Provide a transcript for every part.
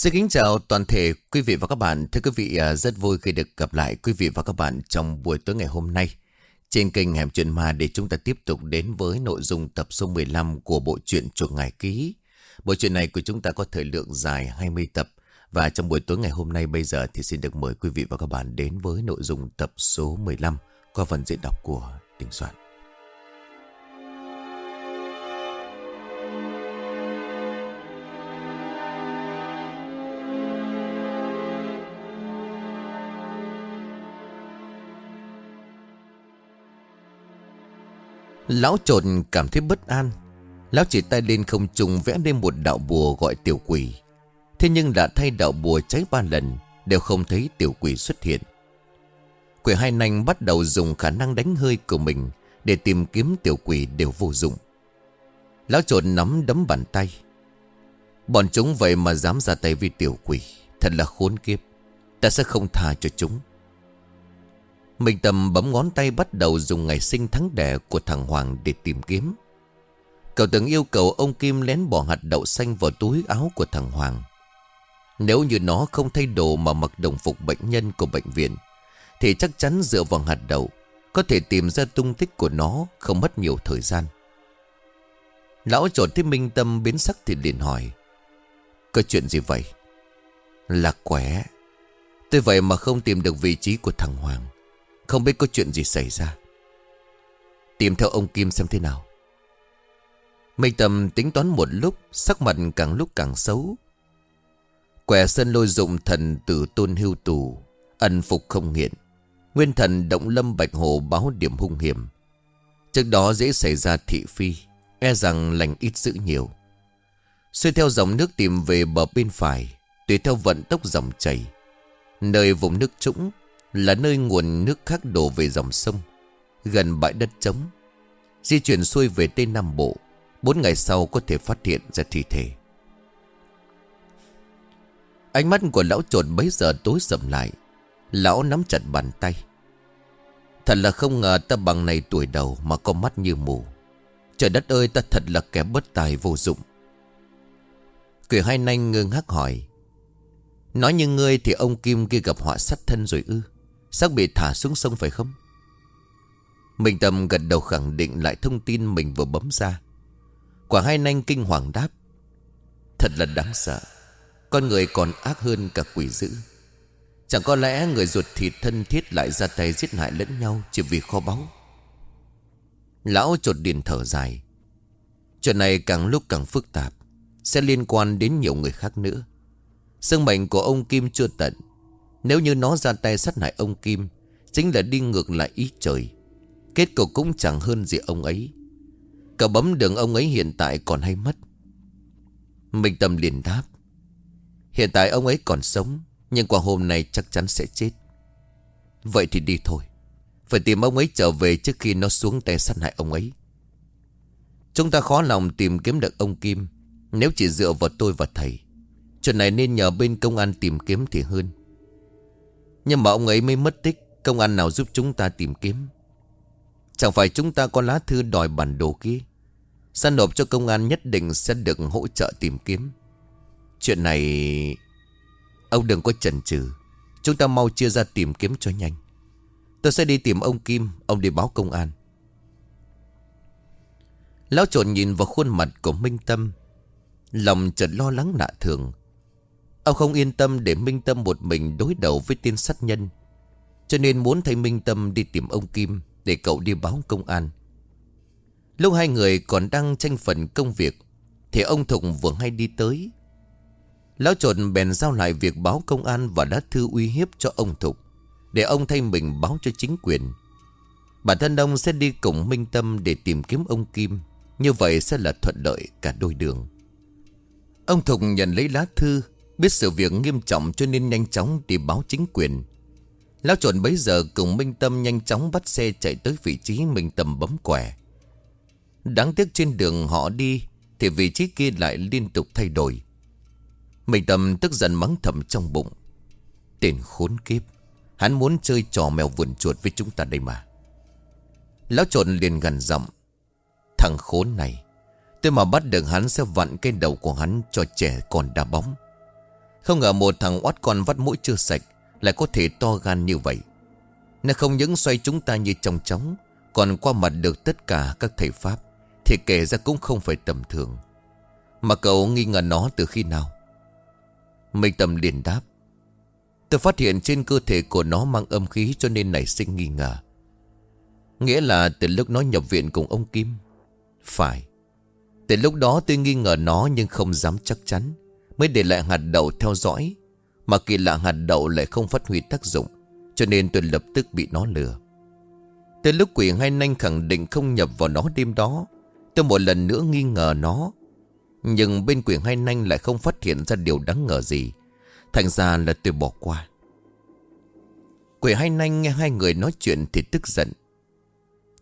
Xin kính chào toàn thể quý vị và các bạn. Thưa quý vị, à, rất vui khi được gặp lại quý vị và các bạn trong buổi tối ngày hôm nay. Trên kênh Hẻm Chuyện Ma để chúng ta tiếp tục đến với nội dung tập số 15 của bộ truyện Chuột Ngải Ký. Bộ truyện này của chúng ta có thời lượng dài 20 tập. Và trong buổi tối ngày hôm nay bây giờ thì xin được mời quý vị và các bạn đến với nội dung tập số 15 qua phần diễn đọc của Đình Soạn. Lão trộn cảm thấy bất an. Lão chỉ tay lên không trung vẽ lên một đạo bùa gọi tiểu quỷ. Thế nhưng đã thay đạo bùa cháy ba lần, Đều không thấy tiểu quỷ xuất hiện. Quỷ hai nanh bắt đầu dùng khả năng đánh hơi của mình Để tìm kiếm tiểu quỷ đều vô dụng. Lão trộn nắm đấm bàn tay. Bọn chúng vậy mà dám ra tay với tiểu quỷ, Thật là khốn kiếp. Ta sẽ không tha cho chúng. Minh Tâm bấm ngón tay bắt đầu dùng ngày sinh tháng đẻ của thằng Hoàng để tìm kiếm. Cậu từng yêu cầu ông Kim lén bỏ hạt đậu xanh vào túi áo của thằng Hoàng. Nếu như nó không thay đồ mà mặc đồng phục bệnh nhân của bệnh viện, thì chắc chắn dựa vào hạt đậu, có thể tìm ra tung tích của nó không mất nhiều thời gian. Lão trộn thấy Minh Tâm biến sắc thì liền hỏi. Có chuyện gì vậy? Là quẻ. Tôi vậy mà không tìm được vị trí của thằng Hoàng. Không biết có chuyện gì xảy ra. Tìm theo ông Kim xem thế nào. Minh Tâm tính toán một lúc, Sắc mặt càng lúc càng xấu. Quẻ sân lôi dụng thần tử tôn hưu tù Ẩn phục không nghiện Nguyên thần động lâm bạch hồ báo điểm hung hiểm. Trước đó dễ xảy ra thị phi E rằng lành ít dữ nhiều. Xuôi theo dòng nước tìm về bờ bên phải, Tùy theo vận tốc dòng chảy. Nơi vùng nước trũng là nơi nguồn nước khác đổ về dòng sông, Gần bãi đất trống. Di chuyển xuôi về Tây Nam Bộ, Bốn ngày sau có thể phát hiện ra thi thể. Ánh mắt của lão trột bấy giờ tối sầm lại, Lão nắm chặt bàn tay. Thật là không ngờ ta bằng này tuổi đầu Mà có mắt như mù. Trời đất ơi, ta thật là kẻ bất tài vô dụng. Cười hai nanh ngưng hắc hỏi, Nói như ngươi thì ông Kim kia gặp họa sát thân rồi ư? Xác bị thả xuống sông phải không? Minh Tâm gật đầu khẳng định lại thông tin mình vừa bấm ra. Quả hai nanh kinh hoàng đáp. Thật là đáng sợ. Con người còn ác hơn cả quỷ dữ. Chẳng có lẽ người ruột thịt thân thiết lại ra tay giết hại lẫn nhau Chỉ vì kho báu? Lão chột điện thở dài. Chuyện này càng lúc càng phức tạp, Sẽ liên quan đến nhiều người khác nữa. Sương mệnh của ông Kim chưa tận nếu như nó ra tay sát hại ông Kim, Chính là đi ngược lại ý trời. Kết cục cũng chẳng hơn gì ông ấy. Cả bấm đường ông ấy hiện tại còn hay mất. Minh Tâm liền đáp. Hiện tại ông ấy còn sống, Nhưng qua hôm nay chắc chắn sẽ chết. Vậy thì đi thôi. Phải tìm ông ấy trở về trước khi nó xuống tay sát hại ông ấy. Chúng ta khó lòng tìm kiếm được ông Kim, Nếu chỉ dựa vào tôi và thầy. Chuyện này nên nhờ bên công an tìm kiếm thì hơn nhưng mà ông ấy mới mất tích. Công an nào giúp chúng ta tìm kiếm? Chẳng phải chúng ta có lá thư đòi bản đồ kia? Săn nộp cho công an nhất định sẽ được hỗ trợ tìm kiếm. Chuyện này, Ông đừng có chần chừ. Chúng ta mau chia ra tìm kiếm cho nhanh. Tôi sẽ đi tìm ông Kim, Ông đi báo công an. Lão trộn nhìn vào khuôn mặt của Minh Tâm. Lòng chợt lo lắng lạ thường. Ông không yên tâm để Minh Tâm một mình đối đầu với tên sát nhân. Cho nên muốn thay Minh Tâm đi tìm ông Kim Để cậu đi báo công an. Lúc hai người còn đang tranh phần công việc, Thì ông Thụng vừa hay đi tới. Lão trộn bèn giao lại việc báo công an Và đã thư uy hiếp cho ông Thục, Để ông thay mình báo cho chính quyền. Bản thân ông sẽ đi cùng Minh Tâm Để tìm kiếm ông Kim. Như vậy sẽ là thuận lợi cả đôi đường. Ông Thục nhận lấy lá thư Biết sự việc nghiêm trọng cho nên nhanh chóng đi báo chính quyền. Lão chuẩn bấy giờ cùng Minh Tâm nhanh chóng bắt xe chạy tới vị trí Minh Tâm bấm quẻ Đáng tiếc trên đường họ đi Thì vị trí kia lại liên tục thay đổi. Minh Tâm tức giận mắng thầm trong bụng. Tên khốn kiếp, Hắn muốn chơi trò mèo vườn chuột với chúng ta đây mà. Lão trộn liền gần giọng. Thằng khốn này, Tôi mà bắt được hắn sẽ vặn cái đầu của hắn cho trẻ còn đá bóng. Không ngờ một thằng oát con vắt mũi chưa sạch Lại có thể to gan như vậy. Nó không những xoay chúng ta như trong chóng, Còn qua mặt được tất cả các thầy Pháp, Thì kể ra cũng không phải tầm thường. Mà cậu nghi ngờ nó từ khi nào? Minh Tâm liền đáp. Tôi phát hiện trên cơ thể của nó mang âm khí cho nên nảy sinh nghi ngờ. Nghĩa là từ lúc nó nhập viện cùng ông Kim. Phải. Từ lúc đó tôi nghi ngờ nó nhưng không dám chắc chắn. Mới để lại hạt đậu theo dõi, Mà kỳ lạ hạt đậu lại không phát huy tác dụng, Cho nên tôi lập tức bị nó lừa. Từ lúc quỷ hai nanh khẳng định không nhập vào nó đêm đó, Tôi một lần nữa nghi ngờ nó. Nhưng bên quỷ hai nanh lại không phát hiện ra điều đáng ngờ gì, Thành ra là tôi bỏ qua. Quỷ hai nanh nghe hai người nói chuyện thì tức giận.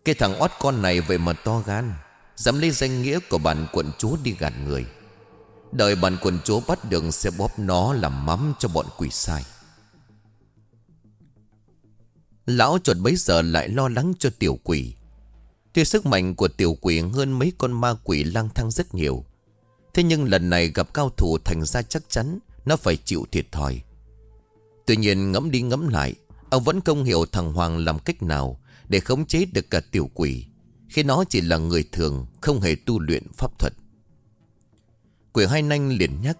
Cái thằng ót con này vậy mà to gan, Dám lấy danh nghĩa của bản quận chúa đi gạt người. Đợi bọn quần chúa bắt được sẽ bóp nó làm mắm cho bọn quỷ sai. Lão chuột bấy giờ lại lo lắng cho tiểu quỷ. Tuy sức mạnh của tiểu quỷ hơn mấy con ma quỷ lang thang rất nhiều, Thế nhưng lần này gặp cao thủ thành ra chắc chắn Nó phải chịu thiệt thòi. Tuy nhiên ngẫm đi ngẫm lại, Ông vẫn không hiểu thằng Hoàng làm cách nào Để khống chế được cả tiểu quỷ, Khi nó chỉ là người thường, Không hề tu luyện pháp thuật. Quỷ hai nanh liền nhắc,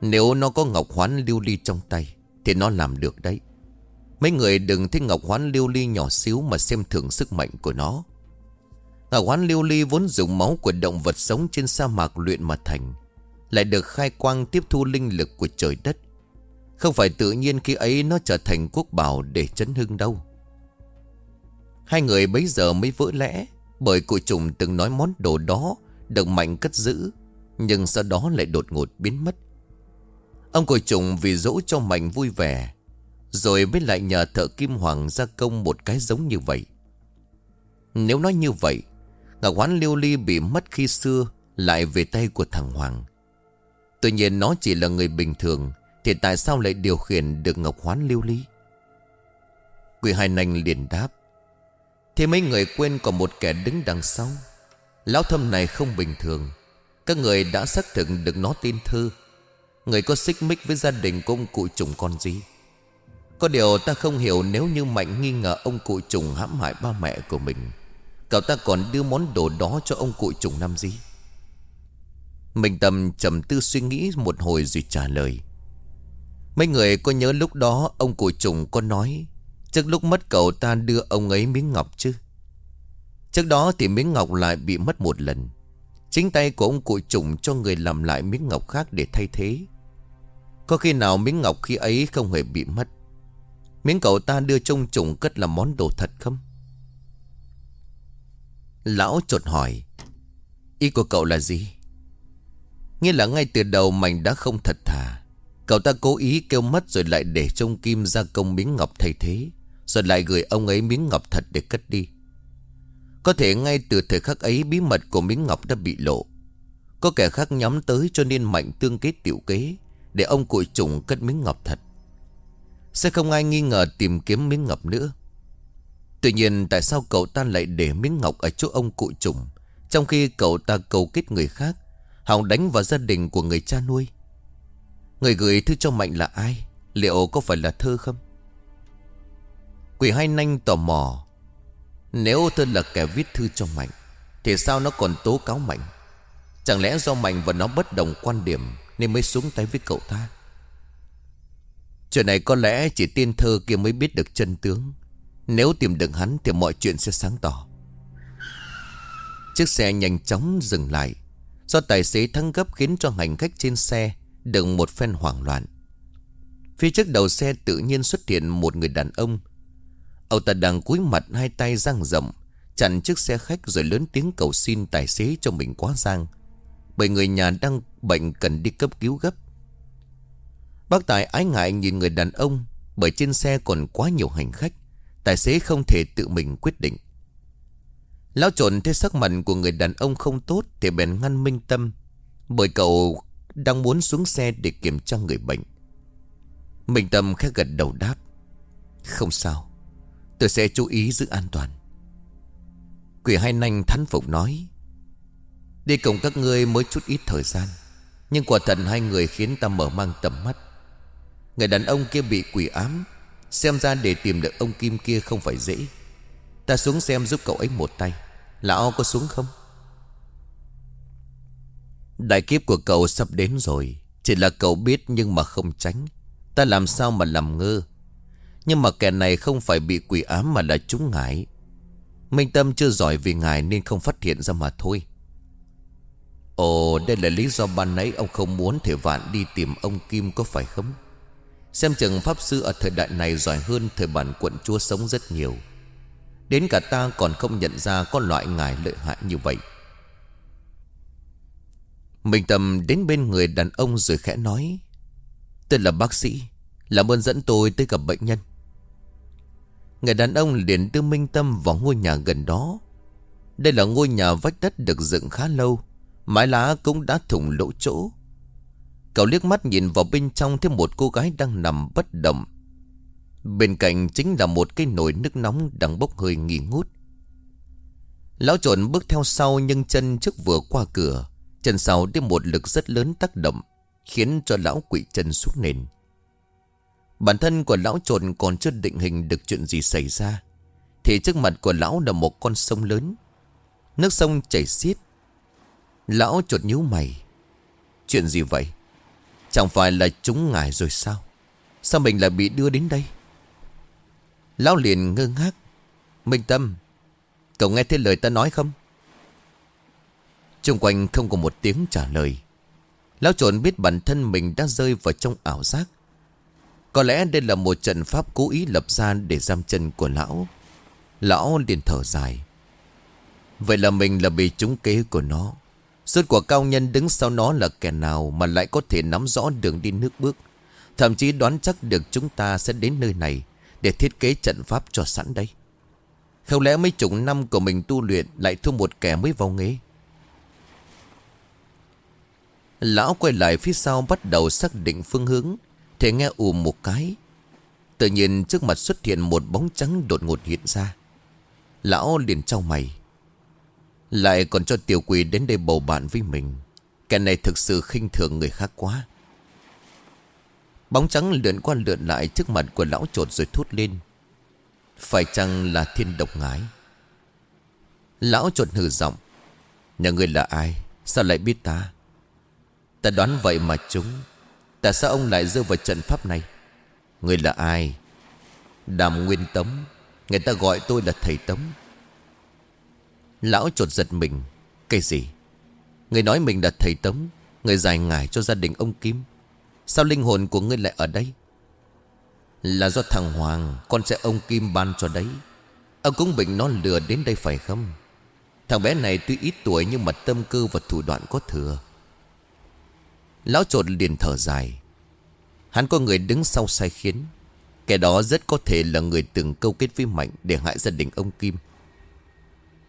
Nếu nó có ngọc hoán lưu ly trong tay, Thì nó làm được đấy. Mấy người đừng thích ngọc hoán lưu ly nhỏ xíu Mà xem thường sức mạnh của nó. Ngọc hoán lưu ly vốn dùng máu của động vật sống trên sa mạc luyện mà thành, Lại được khai quang tiếp thu linh lực của trời đất. Không phải tự nhiên khi ấy nó trở thành quốc bảo để chấn hưng đâu. Hai người bấy giờ mới vỡ lẽ, Bởi cụ trùng từng nói món đồ đó Được mạnh cất giữ nhưng sau đó lại đột ngột biến mất. Ông cội trùng vì dỗ cho Mạnh vui vẻ, Rồi mới lại nhờ thợ Kim Hoàng gia công một cái giống như vậy. Nếu nói như vậy Ngọc Hoán Liêu Ly bị mất khi xưa Lại về tay của thằng Hoàng. Tuy nhiên nó chỉ là người bình thường, Thì tại sao lại điều khiển được Ngọc Hoán Liêu Ly? Quỷ hai nành liền đáp, Thế mấy người quên còn một kẻ đứng đằng sau. Lão thâm này không bình thường các người đã xác thực được nó tin thư. Người có xích mích với gia đình của ông cụ trùng con gì Có điều ta không hiểu nếu như Mạnh nghi ngờ ông cụ trùng hãm hại ba mẹ của mình, Cậu ta còn đưa món đồ đó cho ông cụ trùng năm gì Mình tầm trầm tư suy nghĩ một hồi rồi trả lời. Mấy người có nhớ lúc đó ông cụ trùng có nói, Trước lúc mất cậu ta đưa ông ấy miếng ngọc chứ? Trước đó thì miếng ngọc lại bị mất một lần. Chính tay của ông cụ trùng cho người làm lại miếng ngọc khác để thay thế. Có khi nào miếng ngọc khi ấy không hề bị mất? Miếng cậu ta đưa trông trùng cất là món đồ thật không? Lão chột hỏi, Ý của cậu là gì? Nghĩa là ngay từ đầu mảnh đã không thật thà. Cậu ta cố ý kêu mất rồi lại để trông kim ra công miếng ngọc thay thế, Rồi lại gửi ông ấy miếng ngọc thật để cất đi có thể ngay từ thời khắc ấy bí mật của miếng ngọc đã bị lộ. Có kẻ khác nhắm tới cho nên mạnh tương kết tiểu kế, Để ông cụ trùng cất miếng ngọc thật. Sẽ không ai nghi ngờ tìm kiếm miếng ngọc nữa. Tuy nhiên, tại sao cậu ta lại để miếng ngọc ở chỗ ông cụ trùng, Trong khi cậu ta cầu kết người khác, Hòng đánh vào gia đình của người cha nuôi? Người gửi thư cho Mạnh là ai? Liệu có phải là thơ không? Quỷ hai nanh tò mò nếu tôi là kẻ viết thư cho Mạnh, Thì sao nó còn tố cáo Mạnh? Chẳng lẽ do Mạnh và nó bất đồng quan điểm Nên mới xuống tay với cậu ta? Chuyện này có lẽ chỉ tiên thơ kia mới biết được chân tướng. Nếu tìm được hắn thì mọi chuyện sẽ sáng tỏ. Chiếc xe nhanh chóng dừng lại. Do tài xế thăng gấp khiến cho hành khách trên xe Đừng một phen hoảng loạn. Phía trước đầu xe tự nhiên xuất hiện một người đàn ông Ông ta đang cúi mặt hai tay răng rộng, Chặn chiếc xe khách rồi lớn tiếng cầu xin tài xế cho mình quá giang. Bởi người nhà đang bệnh cần đi cấp cứu gấp. Bác Tài ái ngại nhìn người đàn ông, Bởi trên xe còn quá nhiều hành khách, Tài xế không thể tự mình quyết định. Lão trộn thấy sắc mặt của người đàn ông không tốt Thì bèn ngăn minh tâm, Bởi cậu đang muốn xuống xe để kiểm tra người bệnh. Minh tâm khẽ gật đầu đáp, Không sao. Tôi sẽ chú ý giữ an toàn. Quỷ hai nanh thắn phục nói, Đi cùng các ngươi mới chút ít thời gian, Nhưng quả thật hai người khiến ta mở mang tầm mắt. Người đàn ông kia bị quỷ ám, Xem ra để tìm được ông Kim kia không phải dễ. Ta xuống xem giúp cậu ấy một tay. Lão có xuống không? Đại kiếp của cậu sắp đến rồi, Chỉ là cậu biết nhưng mà không tránh. Ta làm sao mà làm ngơ? Nhưng mà kẻ này không phải bị quỷ ám mà là chúng ngải. Minh Tâm chưa giỏi vì ngài nên không phát hiện ra mà thôi. Ồ, đây là lý do ban nãy ông không muốn thể vạn đi tìm ông Kim có phải không? Xem chừng Pháp Sư ở thời đại này giỏi hơn thời bản quận chúa sống rất nhiều. Đến cả ta còn không nhận ra có loại ngài lợi hại như vậy. Minh Tâm đến bên người đàn ông rồi khẽ nói Tôi là bác sĩ, Làm ơn dẫn tôi tới gặp bệnh nhân. Người đàn ông liền đưa Minh Tâm vào ngôi nhà gần đó. Đây là ngôi nhà vách đất được dựng khá lâu, Mái lá cũng đã thủng lỗ chỗ. Cậu liếc mắt nhìn vào bên trong Thêm một cô gái đang nằm bất động. Bên cạnh chính là một cái nồi nước nóng Đang bốc hơi nghi ngút. Lão trộn bước theo sau Nhưng chân trước vừa qua cửa, Chân sau đem một lực rất lớn tác động, Khiến cho lão quỵ chân xuống nền. Bản thân của lão trộn còn chưa định hình được chuyện gì xảy ra, Thì trước mặt của lão là một con sông lớn. Nước sông chảy xiết. Lão trột nhíu mày. Chuyện gì vậy? Chẳng phải là chúng ngài rồi sao? Sao mình lại bị đưa đến đây? Lão liền ngơ ngác. Minh Tâm, Cậu nghe thấy lời ta nói không? Trung quanh không có một tiếng trả lời. Lão trộn biết bản thân mình đã rơi vào trong ảo giác. Có lẽ đây là một trận pháp cố ý lập ra để giam chân của lão. Lão liền thở dài. Vậy là mình là bị trúng kế của nó. Suốt của cao nhân đứng sau nó là kẻ nào Mà lại có thể nắm rõ đường đi nước bước? Thậm chí đoán chắc được chúng ta sẽ đến nơi này Để thiết kế trận pháp cho sẵn đây Không lẽ mấy chục năm của mình tu luyện Lại thua một kẻ mới vào nghề? Lão quay lại phía sau bắt đầu xác định phương hướng. Thì nghe ù một cái. Tự nhiên trước mặt xuất hiện một bóng trắng đột ngột hiện ra. Lão liền trao mày. Lại còn cho tiểu quỷ đến đây bầu bạn với mình. Kẻ này thực sự khinh thường người khác quá. Bóng trắng lượn qua lượn lại trước mặt của lão trột rồi thốt lên. Phải chăng là thiên độc ngái? Lão trột hừ giọng. Nhà ngươi là ai? Sao lại biết ta? Ta đoán vậy mà chúng. Tại sao ông lại rơi vào trận pháp này? Người là ai? Đàm Nguyên Tống, Người ta gọi tôi là thầy Tống. Lão trột giật mình. Cái gì? Người nói mình là thầy Tống, Người dài ngải cho gia đình ông Kim. Sao linh hồn của ngươi lại ở đây? Là do thằng Hoàng, Con sẽ ông Kim ban cho đấy. Ông cũng bệnh nó lừa đến đây phải không? Thằng bé này tuy ít tuổi Nhưng mà tâm cơ và thủ đoạn có thừa. Lão trột liền thở dài. Hắn có người đứng sau sai khiến. Kẻ đó rất có thể là người từng câu kết với Mạnh Để hại gia đình ông Kim.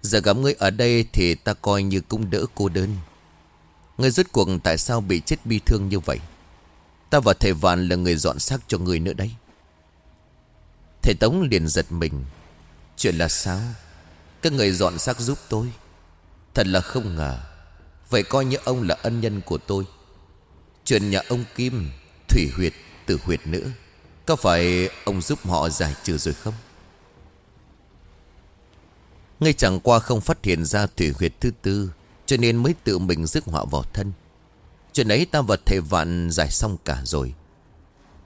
Giờ gặp ngươi ở đây thì ta coi như cũng đỡ cô đơn. Ngươi rốt cuộc tại sao bị chết bi thương như vậy? Ta và thầy Vạn là người dọn xác cho người nữa đấy. Thầy Tống liền giật mình. Chuyện là sao? Các người dọn xác giúp tôi. Thật là không ngờ. Vậy coi như ông là ân nhân của tôi. Chuyện nhà ông Kim Thủy huyệt, tử huyệt nữa Có phải ông giúp họ giải trừ rồi không? Ngay chẳng qua không phát hiện ra thủy huyệt thứ tư Cho nên mới tự mình rước họa vào thân. Chuyện ấy ta và thầy vạn giải xong cả rồi.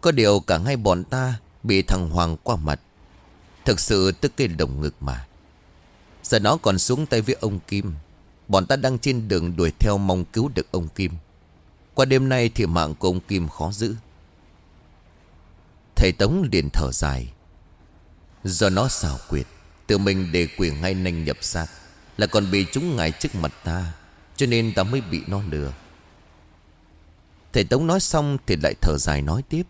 Có điều cả hai bọn ta Bị thằng Hoàng qua mặt. Thực sự tức cái đồng ngực mà. Giờ nó còn xuống tay với ông Kim. Bọn ta đang trên đường đuổi theo mong cứu được ông Kim. Qua đêm nay thì mạng của ông Kim khó giữ. Thầy Tống liền thở dài. Do nó xảo quyệt, Tự mình để quyền ngay nành nhập xác, Là còn bị chúng ngài trước mặt ta, Cho nên ta mới bị nó lừa. Thầy Tống nói xong Thì lại thở dài nói tiếp.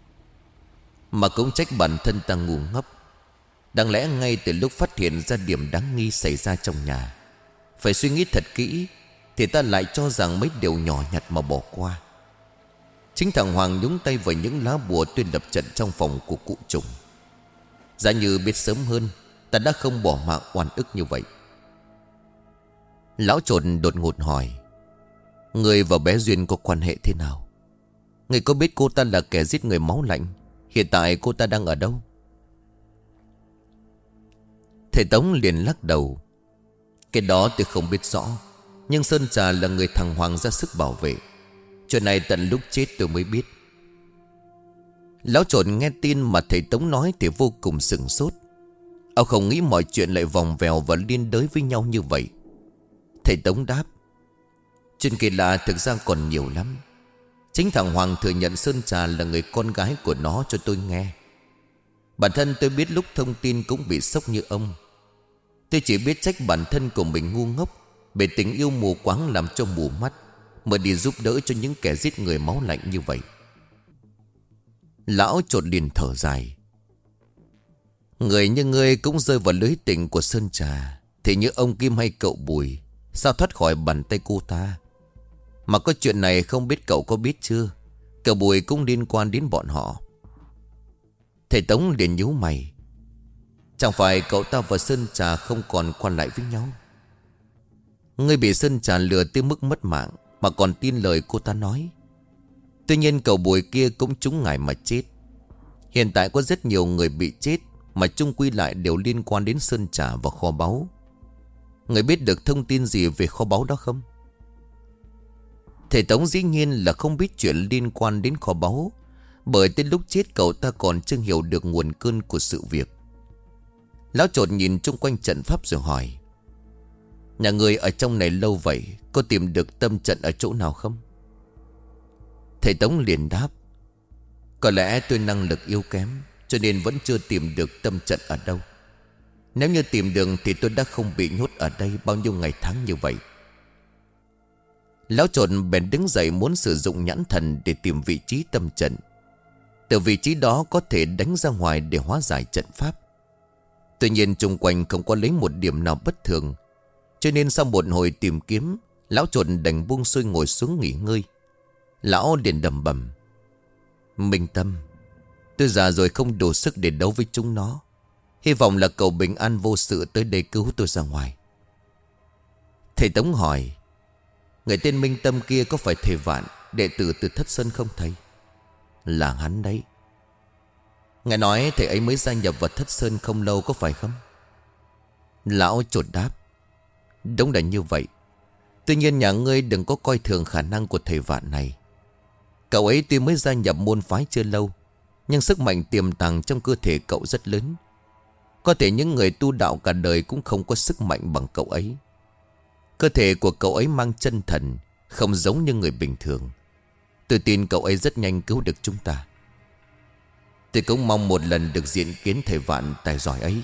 Mà cũng trách bản thân ta ngu ngốc. Đáng lẽ ngay từ lúc phát hiện ra điểm đáng nghi xảy ra trong nhà, Phải suy nghĩ thật kỹ Thì ta lại cho rằng mấy điều nhỏ nhặt mà bỏ qua. Chính thằng Hoàng nhúng tay vào những lá bùa tuyên đập trận trong phòng của cụ trùng. Giả như biết sớm hơn, Ta đã không bỏ mạng oan ức như vậy. Lão trộn đột ngột hỏi, Người và bé Duyên có quan hệ thế nào? Người có biết cô ta là kẻ giết người máu lạnh? Hiện tại cô ta đang ở đâu? Thầy Tống liền lắc đầu, Cái đó tôi không biết rõ, Nhưng Sơn Trà là người thằng Hoàng ra sức bảo vệ. Chuyện này tận lúc chết tôi mới biết. Lão trộn nghe tin mà thầy Tống nói thì vô cùng sừng sốt. Ông không nghĩ mọi chuyện lại vòng vèo và liên đới với nhau như vậy. Thầy Tống đáp, Chuyện kỳ lạ thực ra còn nhiều lắm. Chính thằng Hoàng thừa nhận Sơn Trà là người con gái của nó cho tôi nghe. Bản thân tôi biết lúc thông tin cũng bị sốc như ông. Tôi chỉ biết trách bản thân của mình ngu ngốc Bởi tình yêu mù quáng làm cho mù mắt. Mà đi giúp đỡ cho những kẻ giết người máu lạnh như vậy. Lão trột liền thở dài. Người như ngươi cũng rơi vào lưới tình của Sơn Trà. Thì như ông Kim hay cậu Bùi, Sao thoát khỏi bàn tay cô ta? Mà có chuyện này không biết cậu có biết chưa? Cậu Bùi cũng liên quan đến bọn họ. Thầy Tống liền nhíu mày. Chẳng phải cậu ta và Sơn Trà không còn quan lại với nhau? Ngươi bị Sơn Trà lừa tới mức mất mạng. Mà còn tin lời cô ta nói. Tuy nhiên cậu bùi kia cũng trúng ngài mà chết. Hiện tại có rất nhiều người bị chết Mà chung quy lại đều liên quan đến Sơn Trà và kho báu. Người biết được thông tin gì về kho báu đó không? Thầy Tống dĩ nhiên là không biết chuyện liên quan đến kho báu, Bởi tới lúc chết cậu ta còn chưa hiểu được nguồn cơn của sự việc. Lão trột nhìn chung quanh trận pháp rồi hỏi Nhà người ở trong này lâu vậy, Có tìm được tâm trận ở chỗ nào không? Thầy Tống liền đáp, Có lẽ tôi năng lực yếu kém, Cho nên vẫn chưa tìm được tâm trận ở đâu. Nếu như tìm được Thì tôi đã không bị nhốt ở đây Bao nhiêu ngày tháng như vậy. Lão trộn bèn đứng dậy Muốn sử dụng nhãn thần Để tìm vị trí tâm trận. Từ vị trí đó có thể đánh ra ngoài Để hóa giải trận pháp. Tuy nhiên, xung quanh không có lấy một điểm nào bất thường cho nên sau một hồi tìm kiếm, Lão chuột đành buông xuôi ngồi xuống nghỉ ngơi. Lão liền đầm bầm, Minh Tâm, Tôi già rồi không đủ sức để đấu với chúng nó. Hy vọng là cậu bình an vô sự tới đây cứu tôi ra ngoài. Thầy Tống hỏi, Người tên Minh Tâm kia có phải thầy Vạn, Đệ tử từ Thất Sơn không thầy? Là hắn đấy. Ngài nói thầy ấy mới gia nhập vào Thất Sơn không lâu có phải không? Lão chuột đáp Đúng là như vậy. Tuy nhiên nhà ngươi đừng có coi thường khả năng của thầy Vạn này. Cậu ấy tuy mới gia nhập môn phái chưa lâu, Nhưng sức mạnh tiềm tàng trong cơ thể cậu rất lớn. Có thể những người tu đạo cả đời cũng không có sức mạnh bằng cậu ấy. Cơ thể của cậu ấy mang chân thần, Không giống như người bình thường. Tôi tin cậu ấy rất nhanh cứu được chúng ta. Tôi cũng mong một lần được diện kiến thầy vạn tài giỏi ấy.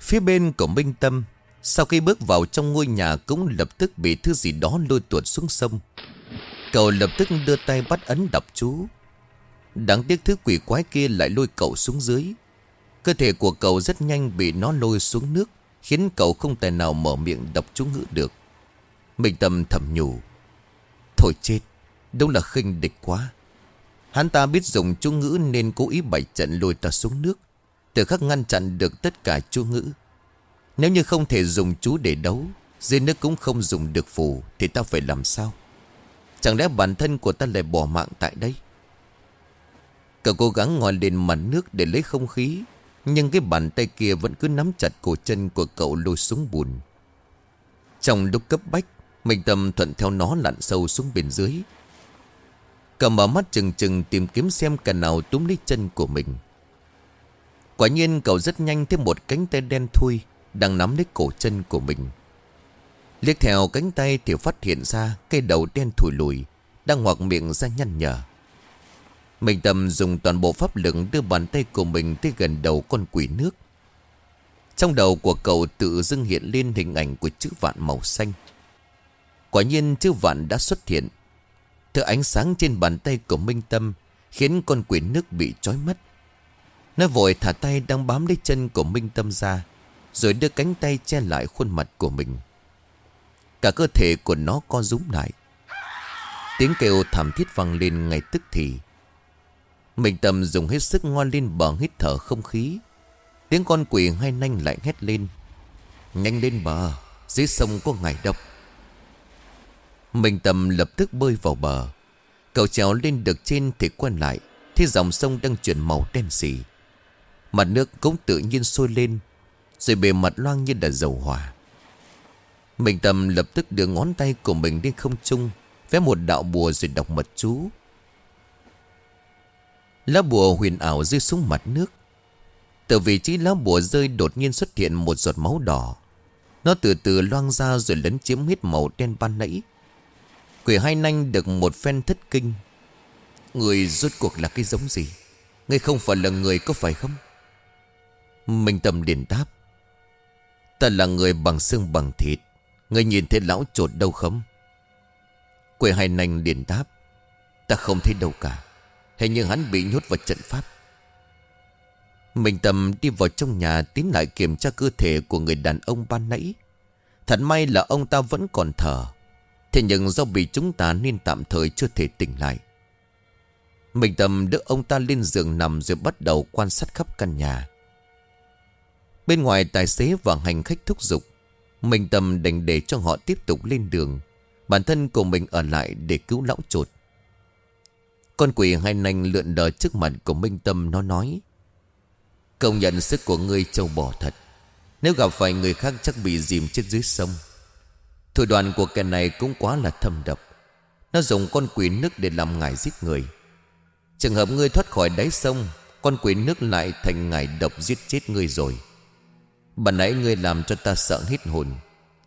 Phía bên của Minh Tâm sau khi bước vào trong ngôi nhà Cũng lập tức bị thứ gì đó lôi tuột xuống sông. Cậu lập tức đưa tay bắt ấn đọc chú. Đáng tiếc thứ quỷ quái kia lại lôi cậu xuống dưới. Cơ thể của cậu rất nhanh bị nó lôi xuống nước, Khiến cậu không tài nào mở miệng đọc chú ngữ được. Mình Tâm thầm nhủ, Thôi chết, Đúng là khinh địch quá. Hắn ta biết dùng chú ngữ nên cố ý bày trận lôi ta xuống nước. Từ khắc ngăn chặn được tất cả chú ngữ nếu như không thể dùng chú để đấu, Dưới nước cũng không dùng được phù, Thì ta phải làm sao? Chẳng lẽ bản thân của ta lại bỏ mạng tại đây? Cậu cố gắng ngồi lên mặt nước để lấy không khí, Nhưng cái bàn tay kia vẫn cứ nắm chặt cổ chân của cậu lôi xuống bùn. Trong lúc cấp bách Minh Tâm thuận theo nó lặn sâu xuống bên dưới. Cậu mở mắt chừng chừng tìm kiếm xem cả nào túm lấy chân của mình. Quả nhiên cậu rất nhanh thêm một cánh tay đen thui đang nắm lấy cổ chân của mình. Liếc theo cánh tay thì phát hiện ra cây đầu đen thủi lùi, Đang ngoạc miệng ra nhăn nhở. Mình tầm dùng toàn bộ pháp lực đưa bàn tay của mình tới gần đầu con quỷ nước. Trong đầu của cậu tự dưng hiện lên hình ảnh của chữ vạn màu xanh. Quả nhiên chữ vạn đã xuất hiện. Thứ ánh sáng trên bàn tay của Minh Tâm Khiến con quỷ nước bị trói mất Nó vội thả tay đang bám lấy chân của Minh Tâm ra. Rồi đưa cánh tay che lại khuôn mặt của mình. Cả cơ thể của nó co rúm lại. Tiếng kêu thảm thiết vang lên ngay tức thì. Mình tầm dùng hết sức ngoan lên bờ hít thở không khí. Tiếng con quỷ hai nanh lại hét lên. Nhanh lên bờ Dưới sông có ngải độc Mình tầm lập tức bơi vào bờ. Cậu trèo lên được trên thì quay lại, Thì dòng sông đang chuyển màu đen xì. Mặt nước cũng tự nhiên sôi lên. Rồi bề mặt loang như là dầu hỏa. Mình Tâm lập tức đưa ngón tay của mình lên không trung, Vẽ một đạo bùa rồi đọc mật chú. Lá bùa huyền ảo rơi xuống mặt nước. Từ vị trí lá bùa rơi đột nhiên xuất hiện một giọt máu đỏ. Nó từ từ loang ra rồi lấn chiếm hết màu đen ban nãy. Quỷ hai nanh được một phen thất kinh. Người rốt cuộc là cái giống gì? Ngươi không phải là người có phải không? Minh Tâm liền đáp. Ta là người bằng xương bằng thịt. Ngươi nhìn thấy lão trột đâu không? Quỷ hai nành liền đáp. Ta không thấy đâu cả. Hình như hắn bị nhốt vào trận pháp. Mình tầm đi vào trong nhà Tín lại kiểm tra cơ thể của người đàn ông ban nãy. Thật may là ông ta vẫn còn thở. Thế nhưng do bị chúng ta nên tạm thời chưa thể tỉnh lại. Mình tầm đỡ ông ta lên giường nằm rồi bắt đầu quan sát khắp căn nhà. Bên ngoài tài xế và hành khách thúc giục Minh Tâm đành để cho họ tiếp tục lên đường. Bản thân của mình ở lại để cứu lão chuột. Con quỷ hai nanh lượn đờ trước mặt của Minh Tâm, nó nói, Công nhận sức của ngươi châu bò thật. Nếu gặp phải người khác chắc bị dìm chết dưới sông. Thủ đoạn của kẻ này cũng quá là thâm độc. Nó dùng con quỷ nước để làm ngài giết người. Trường hợp ngươi thoát khỏi đáy sông, Con quỷ nước lại thành ngài độc giết chết ngươi rồi. Bạn nãy ngươi làm cho ta sợ hít hồn.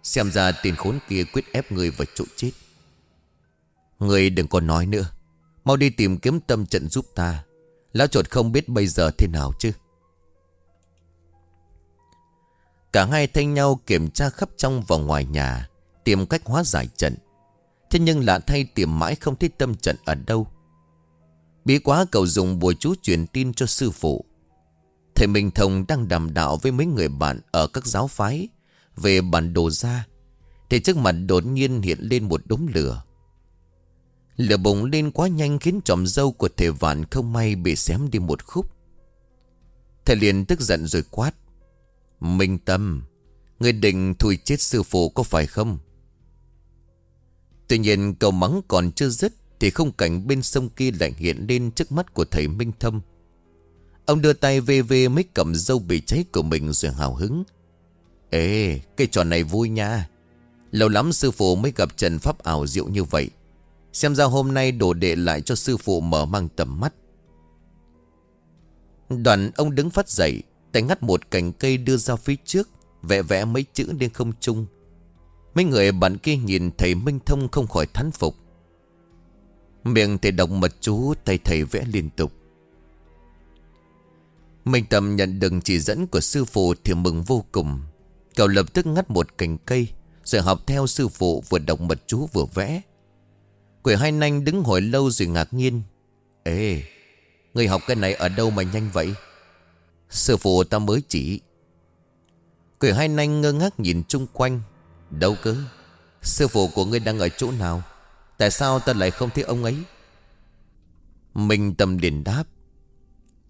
Xem ra tiền khốn kia quyết ép ngươi vào chỗ chết. Ngươi đừng còn nói nữa. Mau đi tìm kiếm tâm trận giúp ta. Lão chuột không biết bây giờ thế nào chứ? Cả hai thay nhau kiểm tra khắp trong và ngoài nhà, Tìm cách hóa giải trận. Thế nhưng lạ thay tìm mãi không thấy tâm trận ở đâu. Bí quá cầu dùng bùa chú truyền tin cho sư phụ. Thầy Minh Thông đang đàm đạo với mấy người bạn ở các giáo phái. Về bản đồ ra, Thì trước mặt đột nhiên hiện lên một đống lửa. Lửa bùng lên quá nhanh khiến tròm dâu của thầy vạn không may bị xém đi một khúc. Thầy liền tức giận rồi quát. Minh Tâm, Người định thui chết sư phụ có phải không? Tuy nhiên cầu mắng còn chưa dứt Thì không cảnh bên sông kia lại hiện lên trước mắt của thầy Minh Thâm. Ông đưa tay về về mấy cầm dâu bị cháy của mình rồi hào hứng. Ê, cái trò này vui nha. Lâu lắm sư phụ mới gặp Trần Pháp ảo diệu như vậy. Xem ra hôm nay đổ đệ lại cho sư phụ mở mang tầm mắt. Đoàn ông đứng phát dậy, Tay ngắt một cành cây đưa ra phía trước, Vẽ vẽ mấy chữ lên không trung. Mấy người bạn kia nhìn thầy Minh Thông không khỏi thán phục. Miệng thầy đọc mật chú Tay thầy vẽ liên tục. Minh Tâm nhận được chỉ dẫn của sư phụ Thì mừng vô cùng. Cậu lập tức ngắt một cành cây, Rồi học theo sư phụ vừa đọc mật chú vừa vẽ. Quỷ hai nanh đứng hồi lâu rồi ngạc nhiên. Ê, Người học cái này ở đâu mà nhanh vậy? Sư phụ ta mới chỉ. Quỷ hai nanh ngơ ngác nhìn chung quanh. Đâu cơ? Sư phụ của ngươi đang ở chỗ nào? Tại sao ta lại không thấy ông ấy? Minh tâm liền đáp.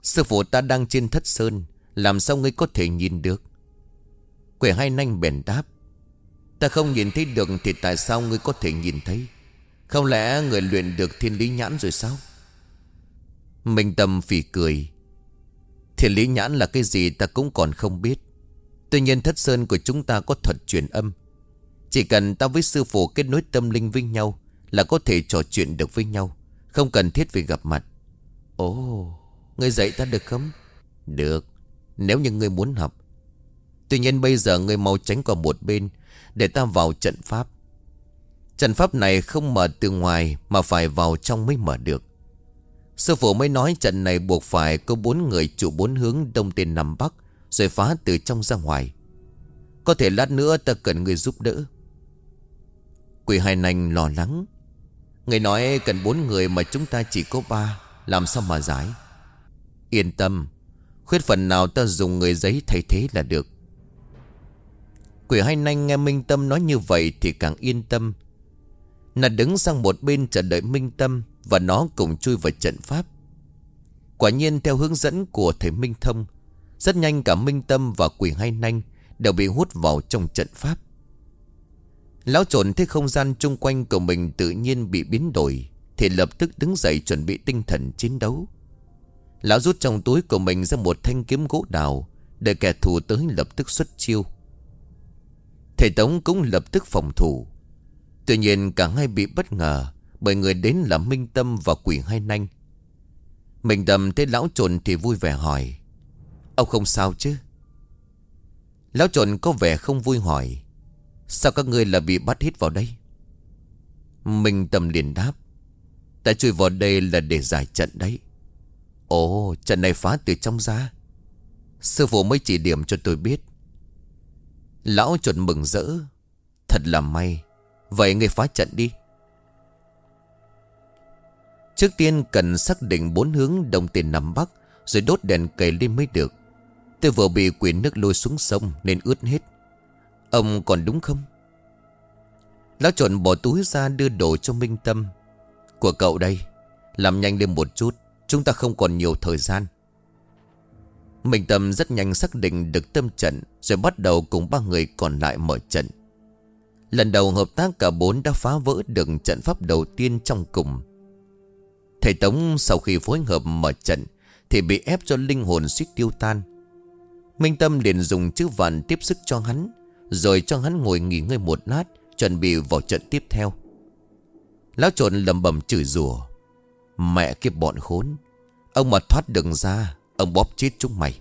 Sư phụ ta đang trên thất sơn, Làm sao ngươi có thể nhìn được? Quỷ hai nanh bèn đáp, Ta không nhìn thấy được Thì tại sao ngươi có thể nhìn thấy? Không lẽ người luyện được thiên lý nhãn rồi sao? Minh tâm phỉ cười, Thiên lý nhãn là cái gì ta cũng còn không biết. Tuy nhiên thất sơn của chúng ta có thuật truyền âm. Chỉ cần ta với sư phụ kết nối tâm linh với nhau Là có thể trò chuyện được với nhau, Không cần thiết phải gặp mặt. Ồ. Ngươi dạy ta được không? Được. Nếu như ngươi muốn học. Tuy nhiên bây giờ ngươi mau tránh qua một bên Để ta vào trận pháp. Trận pháp này không mở từ ngoài Mà phải vào trong mới mở được. Sư phụ mới nói trận này buộc phải Có bốn người chủ bốn hướng Đông Tây Nam Bắc Rồi phá từ trong ra ngoài. Có thể lát nữa ta cần người giúp đỡ. Quỷ hai nành lo lắng. Người nói cần bốn người mà chúng ta chỉ có ba, Làm sao mà giải? Yên tâm. Khuyết phần nào ta dùng người giấy thay thế là được. Quỷ hai nanh nghe Minh Tâm nói như vậy Thì càng yên tâm. Nó đứng sang một bên chờ đợi Minh Tâm Và nó cùng chui vào trận pháp. Quả nhiên theo hướng dẫn của thầy Minh Thông, Rất nhanh cả Minh Tâm và quỷ hai nanh Đều bị hút vào trong trận pháp. Lão trộn thấy không gian chung quanh của mình tự nhiên bị biến đổi, Thì lập tức đứng dậy chuẩn bị tinh thần chiến đấu. Lão rút trong túi của mình ra một thanh kiếm gỗ đào, Để kẻ thù tới lập tức xuất chiêu. Thầy Tống cũng lập tức phòng thủ. Tuy nhiên cả hai bị bất ngờ, Bởi người đến là Minh Tâm và quỷ hai nanh. Minh Tâm thấy lão trồn thì vui vẻ hỏi, Ông không sao chứ? Lão trồn có vẻ không vui hỏi, Sao các ngươi là bị bắt hít vào đây? Minh Tâm liền đáp Ta chui vào đây là để giải trận đấy. Ồ, trận này phá từ trong ra. Sư phụ mới chỉ điểm cho tôi biết. Lão chuột mừng rỡ. Thật là may. Vậy người phá trận đi. Trước tiên cần xác định bốn hướng đông tiền nằm bắc, Rồi đốt đèn cầy lên mới được. Tôi vừa bị quỷ nước lôi xuống sông Nên ướt hết. Ông còn đúng không? Lão trộn bỏ túi ra đưa đồ cho Minh Tâm. Của cậu đây, Làm nhanh lên một chút. Chúng ta không còn nhiều thời gian. Minh Tâm rất nhanh xác định được tâm trận, Rồi bắt đầu cùng ba người còn lại mở trận. Lần đầu hợp tác cả bốn đã phá vỡ được trận pháp đầu tiên trong cùng. Thầy Tống sau khi phối hợp mở trận Thì bị ép cho linh hồn suýt tiêu tan. Minh Tâm liền dùng chữ vạn tiếp sức cho hắn, Rồi cho hắn ngồi nghỉ ngơi một lát, Chuẩn bị vào trận tiếp theo. Lão trộn lầm bầm chửi rủa. Mẹ kiếp bọn khốn. Ông mà thoát đừng ra, Ông bóp chết chúng mày.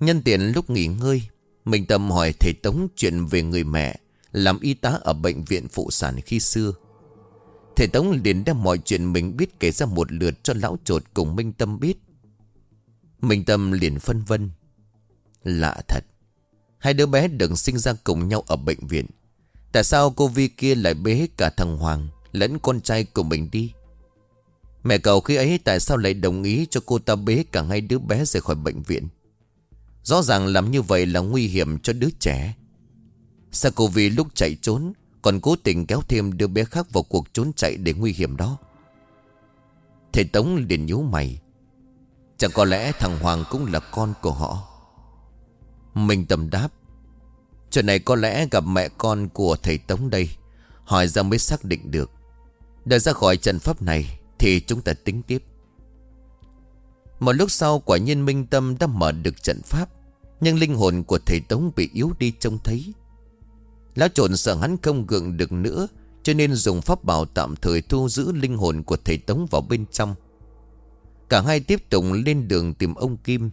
Nhân tiện lúc nghỉ ngơi, Mình tâm hỏi thầy Tống chuyện về người mẹ Làm y tá ở bệnh viện phụ sản khi xưa. Thầy Tống liền đem mọi chuyện mình biết kể ra một lượt cho lão trột cùng Minh Tâm biết. Minh Tâm liền phân vân. Lạ thật, Hai đứa bé đừng sinh ra cùng nhau ở bệnh viện. Tại sao cô Vi kia lại bế cả thằng Hoàng Lẫn con trai của mình đi? Mẹ cậu khi ấy tại sao lại đồng ý cho cô ta bế cả hai đứa bé rời khỏi bệnh viện? Rõ ràng làm như vậy là nguy hiểm cho đứa trẻ. Sao cô vì lúc chạy trốn Còn cố tình kéo thêm đứa bé khác vào cuộc trốn chạy để nguy hiểm đó. Thầy Tống liền nhíu mày. Chẳng có lẽ thằng Hoàng cũng là con của họ. Minh tầm đáp. Chuyện này có lẽ gặp mẹ con của thầy Tống đây. Hỏi ra mới xác định được. Đợi ra khỏi trận pháp này thì chúng ta tính tiếp. Một lúc sau, quả nhiên Minh Tâm đã mở được trận pháp, Nhưng linh hồn của thầy Tống bị yếu đi trông thấy. Lão trộn sợ hắn không gượng được nữa, Cho nên dùng pháp bảo tạm thời thu giữ linh hồn của thầy Tống vào bên trong. Cả hai tiếp tục lên đường tìm ông Kim.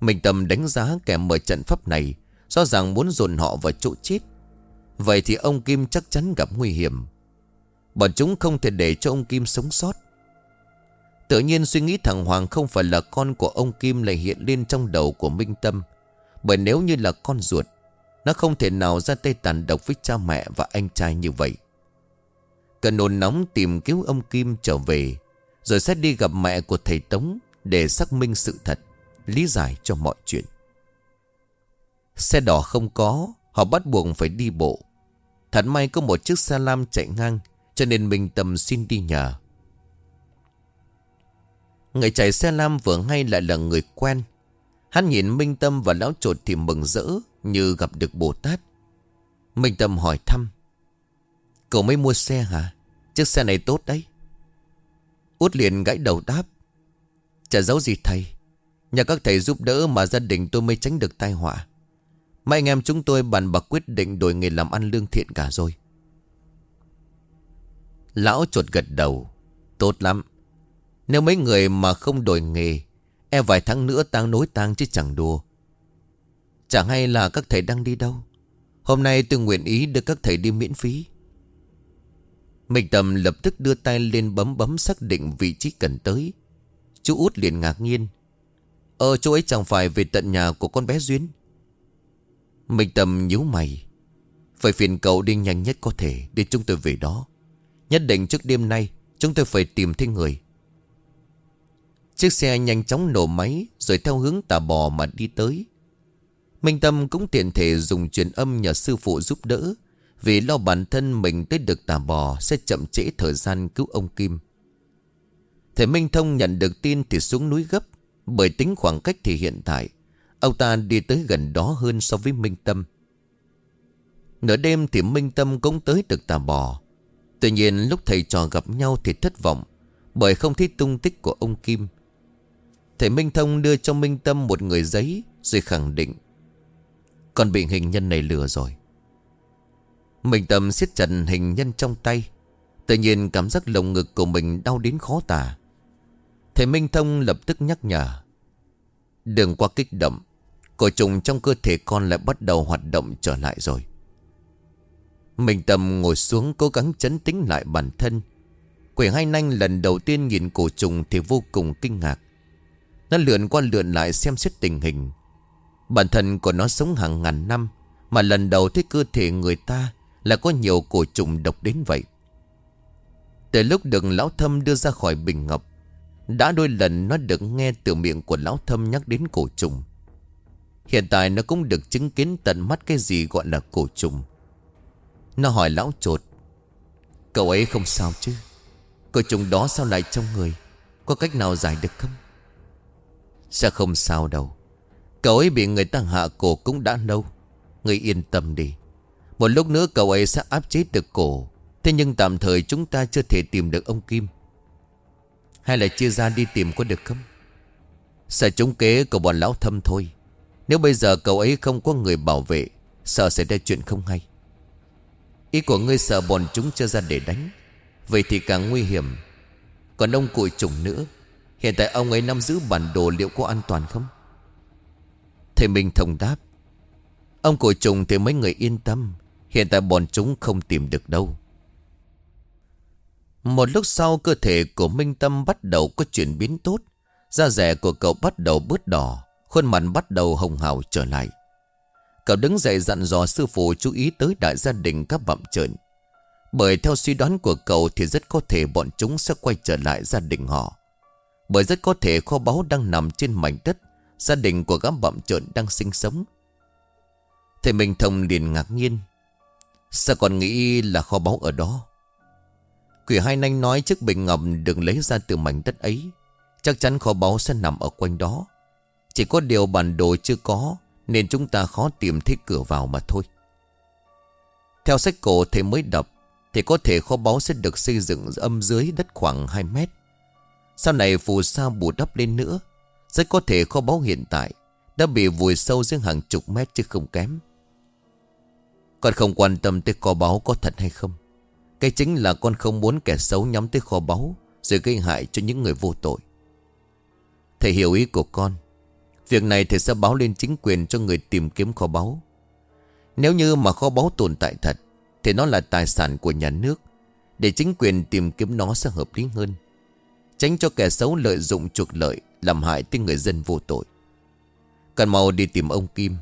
Minh Tâm đánh giá kẻ mở trận pháp này, Rõ ràng muốn dồn họ vào chỗ chết. Vậy thì ông Kim chắc chắn gặp nguy hiểm. Bọn chúng không thể để cho ông Kim sống sót. Tự nhiên suy nghĩ thằng Hoàng không phải là con của ông Kim lại hiện lên trong đầu của Minh Tâm. Bởi nếu như là con ruột, Nó không thể nào ra tay tàn độc với cha mẹ và anh trai như vậy. Cần nôn nóng tìm cứu ông Kim trở về, Rồi sẽ đi gặp mẹ của thầy Tống Để xác minh sự thật, Lý giải cho mọi chuyện. Xe đỏ không có, Họ bắt buộc phải đi bộ. Thật may có một chiếc xe lam chạy ngang cho nên Minh Tâm xin đi nhờ. Người chạy xe lam vừa hay lại là người quen. Hắn nhìn Minh Tâm và lão trột thì mừng rỡ Như gặp được Bồ Tát. Minh Tâm hỏi thăm, Cậu mới mua xe hả? Chiếc xe này tốt đấy. Út liền gãy đầu đáp, Chả giấu gì thầy. Nhờ các thầy giúp đỡ mà gia đình tôi mới tránh được tai họa. Mấy anh em chúng tôi bàn bạc quyết định đổi nghề làm ăn lương thiện cả rồi. Lão chuột gật đầu. Tốt lắm. Nếu mấy người mà không đổi nghề E vài tháng nữa tang nối tang chứ chẳng đùa. Chẳng hay là các thầy đang đi đâu. Hôm nay tôi nguyện ý đưa các thầy đi miễn phí. Minh Tâm lập tức đưa tay lên bấm bấm xác định vị trí cần tới. Chú út liền ngạc nhiên. Ờ chỗ ấy chẳng phải về tận nhà của con bé Duyên. Minh Tâm nhíu mày. Phải phiền cậu đi nhanh nhất có thể Để chúng tôi về đó. Nhất định trước đêm nay, Chúng tôi phải tìm thấy người. Chiếc xe nhanh chóng nổ máy, Rồi theo hướng tà bò mà đi tới. Minh Tâm cũng tiện thể dùng truyền âm nhờ sư phụ giúp đỡ, Vì lo bản thân mình tới được tà bò Sẽ chậm trễ thời gian cứu ông Kim. Thầy Minh Thông nhận được tin thì xuống núi gấp, Bởi tính khoảng cách thì hiện tại, Ông ta đi tới gần đó hơn so với Minh Tâm. Nửa đêm thì Minh Tâm cũng tới được tà bò. Tuy nhiên lúc thầy trò gặp nhau thì thất vọng, Bởi không thấy tung tích của ông Kim. Thầy Minh Thông đưa cho Minh Tâm một người giấy Rồi khẳng định, Con bị hình nhân này lừa rồi. Minh Tâm siết chặt hình nhân trong tay, Tự nhiên cảm giác lồng ngực của mình đau đến khó tả. Thầy Minh Thông lập tức nhắc nhở, Đừng qua kích động, Cổ trùng trong cơ thể con lại bắt đầu hoạt động trở lại rồi mình tầm ngồi xuống cố gắng chấn tĩnh lại bản thân. Quỷ hai nanh lần đầu tiên nhìn cổ trùng thì vô cùng kinh ngạc. Nó lượn qua lượn lại xem xét tình hình. Bản thân của nó sống hàng ngàn năm, Mà lần đầu thấy cơ thể người ta Là có nhiều cổ trùng độc đến vậy. Từ lúc được lão thâm đưa ra khỏi bình ngọc, Đã đôi lần nó được nghe từ miệng của lão thâm nhắc đến cổ trùng. Hiện tại nó cũng được chứng kiến tận mắt cái gì gọi là cổ trùng. Nó hỏi lão trột, Cậu ấy không sao chứ? Cổ trùng đó sao lại trong người? Có cách nào giải được không? Sẽ không sao đâu. Cậu ấy bị người ta hạ cổ cũng đã lâu. Người yên tâm đi. Một lúc nữa cậu ấy sẽ áp chế được cổ. Thế nhưng tạm thời chúng ta chưa thể tìm được ông Kim. Hay là chia ra đi tìm có được không? Sợ trúng kế của bọn lão thâm thôi. Nếu bây giờ cậu ấy không có người bảo vệ, Sợ sẽ ra chuyện không hay. Ý của ngươi sợ bọn chúng chưa ra để đánh. Vậy thì càng nguy hiểm. Còn ông cụi trùng nữa Hiện tại ông ấy nắm giữ bản đồ liệu có an toàn không? Thầy Minh thông đáp. Ông cụi trùng thì mấy người yên tâm, Hiện tại bọn chúng không tìm được đâu. Một lúc sau, cơ thể của Minh Tâm bắt đầu có chuyển biến tốt. Da rẻ của cậu bắt đầu bớt đỏ, Khuôn mặt bắt đầu hồng hào trở lại. Cậu đứng dậy dặn dò sư phụ chú ý tới đại gia đình các bậm trợn bởi theo suy đoán của cậu thì rất có thể bọn chúng sẽ quay trở lại gia đình họ. Bởi rất có thể kho báu đang nằm trên mảnh đất, gia đình của các bậm trợn đang sinh sống. Thầy Minh Thông liền ngạc nhiên. Sao còn nghĩ là kho báu ở đó? Quỷ hai nanh nói chiếc bình ngọc được lấy ra từ mảnh đất ấy. Chắc chắn kho báu sẽ nằm ở quanh đó. Chỉ có điều bản đồ chưa có nên chúng ta khó tìm thấy cửa vào mà thôi. Theo sách cổ thầy mới đọc, thì có thể kho báu sẽ được xây dựng âm dưới đất khoảng 2 mét. Sau này phù sa bù đắp lên nữa, Rất có thể kho báu hiện tại Đã bị vùi sâu dưới hàng chục mét chứ không kém. Con không quan tâm tới kho báu có thật hay không. Cái chính là con không muốn kẻ xấu nhắm tới kho báu, Rồi gây hại cho những người vô tội. Thầy hiểu ý của con Việc này thì sẽ báo lên chính quyền cho người tìm kiếm kho báu. Nếu như mà kho báu tồn tại thật, thì nó là tài sản của nhà nước. Để chính quyền tìm kiếm nó sẽ hợp lý hơn. Tránh cho kẻ xấu lợi dụng trục lợi, Làm hại tới người dân vô tội. Cần mau đi tìm ông Kim.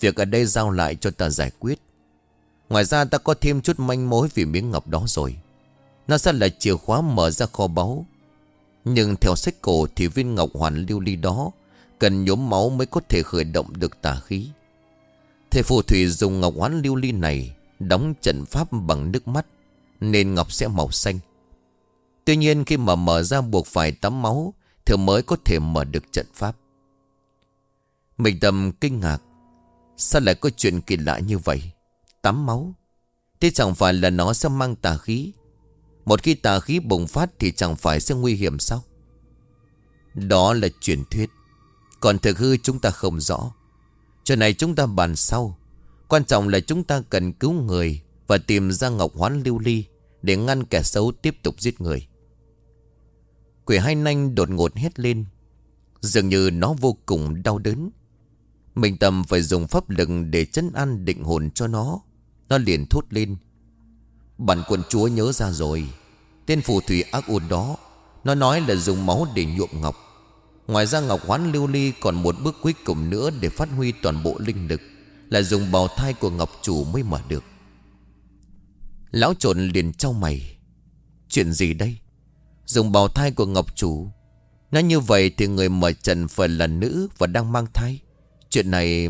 Việc ở đây giao lại cho ta giải quyết. Ngoài ra ta có thêm chút manh mối vì miếng ngọc đó rồi. Nó sẽ là chìa khóa mở ra kho báu. Nhưng theo sách cổ thì viên ngọc hoàn lưu ly đó Cần nhóm máu mới có thể khởi động được tà khí. Thầy phù thủy dùng ngọc oán lưu ly này Đóng trận pháp bằng nước mắt, Nên ngọc sẽ màu xanh. Tuy nhiên khi mà mở ra buộc phải tắm máu Thì mới có thể mở được trận pháp. Mình tầm kinh ngạc, Sao lại có chuyện kỳ lạ như vậy? Tắm máu, Thế chẳng phải là nó sẽ mang tà khí. Một khi tà khí bùng phát Thì chẳng phải sẽ nguy hiểm sao? Đó là truyền thuyết. Còn thực hư chúng ta không rõ. Chuyện này chúng ta bàn sau. Quan trọng là chúng ta cần cứu người Và tìm ra Ngọc Hoán Lưu Ly Để ngăn kẻ xấu tiếp tục giết người. Quỷ hai nanh đột ngột hét lên. Dường như nó vô cùng đau đớn. Mình tầm phải dùng pháp lực để chấn an định hồn cho nó. Nó liền thốt lên. Bản quận chúa nhớ ra rồi. Tên phù thủy ác ôn đó, Nó nói là dùng máu để nhuộm ngọc. Ngoài ra ngọc hoán lưu ly còn một bước cuối cùng nữa Để phát huy toàn bộ linh lực, là dùng bào thai của Ngọc Chủ mới mở được. Lão trộn liền trao mày. Chuyện gì đây? Dùng bào thai của Ngọc Chủ. Nói như vậy thì người mở trần phải là nữ Và đang mang thai. Chuyện này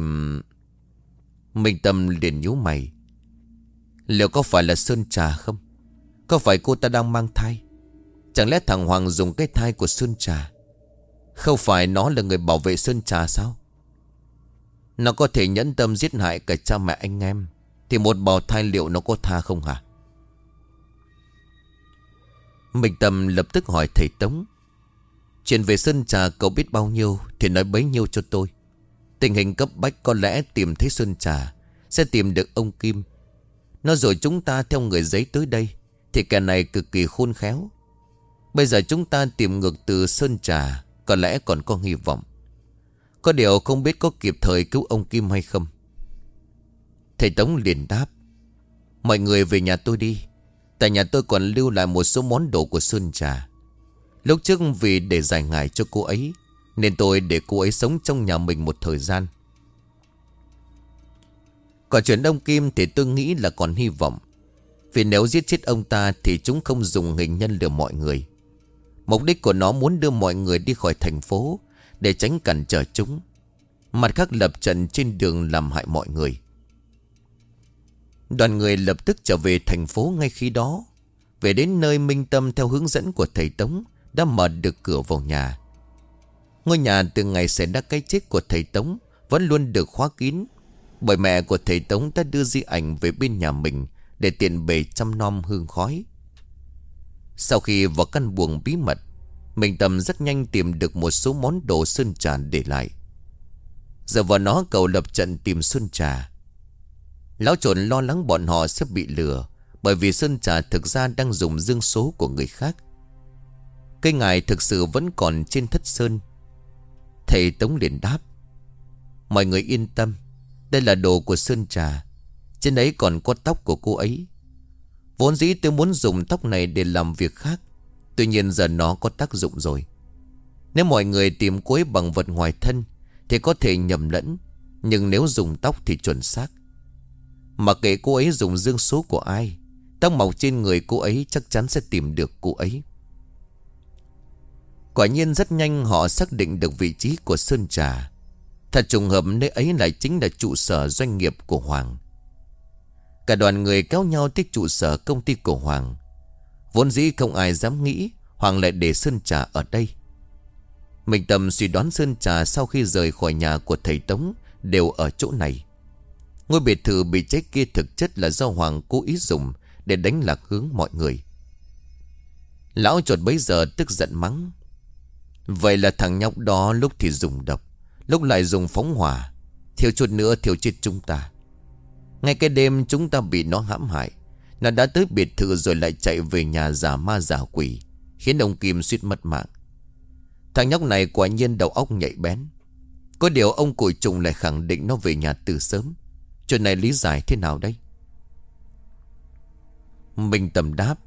Minh Tâm liền nhíu mày. Liệu có phải là Sơn Trà không? Có phải cô ta đang mang thai? Chẳng lẽ thằng Hoàng dùng cái thai của Sơn Trà? Không phải nó là người bảo vệ Sơn Trà sao? Nó có thể nhẫn tâm giết hại cả cha mẹ anh em, Thì một bào thai liệu nó có tha không hả? Minh Tâm lập tức hỏi thầy Tống, Chuyện về Sơn Trà cậu biết bao nhiêu Thì nói bấy nhiêu cho tôi. Tình hình cấp bách có lẽ tìm thấy Sơn Trà Sẽ tìm được ông Kim. Nó rồi chúng ta theo người giấy tới đây Thì kẻ này cực kỳ khôn khéo. Bây giờ chúng ta tìm ngược từ Sơn Trà có lẽ còn có hy vọng. Có điều không biết có kịp thời cứu ông Kim hay không. Thầy Tống liền đáp. Mọi người về nhà tôi đi. Tại nhà tôi còn lưu lại một số món đồ của Sơn Trà. Lúc trước vì để giải ngại cho cô ấy, Nên tôi để cô ấy sống trong nhà mình một thời gian. Còn chuyện Đông Kim thì tôi nghĩ là còn hy vọng. Vì nếu giết chết ông ta Thì chúng không dùng hình nhân lừa mọi người. Mục đích của nó muốn đưa mọi người đi khỏi thành phố, Để tránh cản trở chúng. Mặt khác lập trận trên đường làm hại mọi người. Đoàn người lập tức trở về thành phố ngay khi đó. Về đến nơi Minh Tâm theo hướng dẫn của thầy Tống, Đã mở được cửa vào nhà. Ngôi nhà từ ngày xảy ra cái chết của thầy Tống Vẫn luôn được khóa kín, Bởi mẹ của thầy Tống đã đưa di ảnh về bên nhà mình Để tiện bề chăm nom hương khói. Sau khi vào căn buồng bí mật Minh Tâm rất nhanh tìm được một số món đồ sơn trà để lại. Giờ vào nó cầu lập trận tìm sơn trà. Lão trộn lo lắng bọn họ sẽ bị lừa, Bởi vì Sơn Trà thực ra đang dùng dương số của người khác. Cây ngài thực sự vẫn còn trên thất sơn. Thầy Tống liền đáp, Mọi người yên tâm, Đây là đồ của Sơn Trà. Trên ấy còn có tóc của cô ấy. Vốn dĩ tôi muốn dùng tóc này để làm việc khác. Tuy nhiên giờ nó có tác dụng rồi. Nếu mọi người tìm cuối bằng vật ngoài thân, Thì có thể nhầm lẫn. Nhưng nếu dùng tóc thì chuẩn xác. Mà kể cô ấy dùng dương số của ai, Tóc mọc trên người cô ấy chắc chắn sẽ tìm được cô ấy. Quả nhiên rất nhanh họ xác định được vị trí của Sơn Trà. Thật trùng hợp nơi ấy lại chính là trụ sở doanh nghiệp của Hoàng. Cả đoàn người kéo nhau tới trụ sở công ty của Hoàng. Vốn dĩ không ai dám nghĩ Hoàng lại để Sơn Trà ở đây. Mình tầm suy đoán Sơn Trà sau khi rời khỏi nhà của thầy Tống Đều ở chỗ này. Ngôi biệt thự bị cháy kia thực chất là do Hoàng cố ý dùng Để đánh lạc hướng mọi người. Lão chuột bấy giờ tức giận mắng. Vậy là thằng nhóc đó lúc thì dùng độc, Lúc lại dùng phóng hỏa, Thiếu chút nữa thiếu chết chúng ta. Ngay cái đêm chúng ta bị nó hãm hại, Nó đã tới biệt thự rồi lại chạy về nhà giả ma giả quỷ, Khiến ông Kim suýt mất mạng. Thằng nhóc này quả nhiên đầu óc nhạy bén. Có điều ông cùi trùng lại khẳng định nó về nhà từ sớm. Chuyện này lý giải thế nào đây? Minh tầm đáp.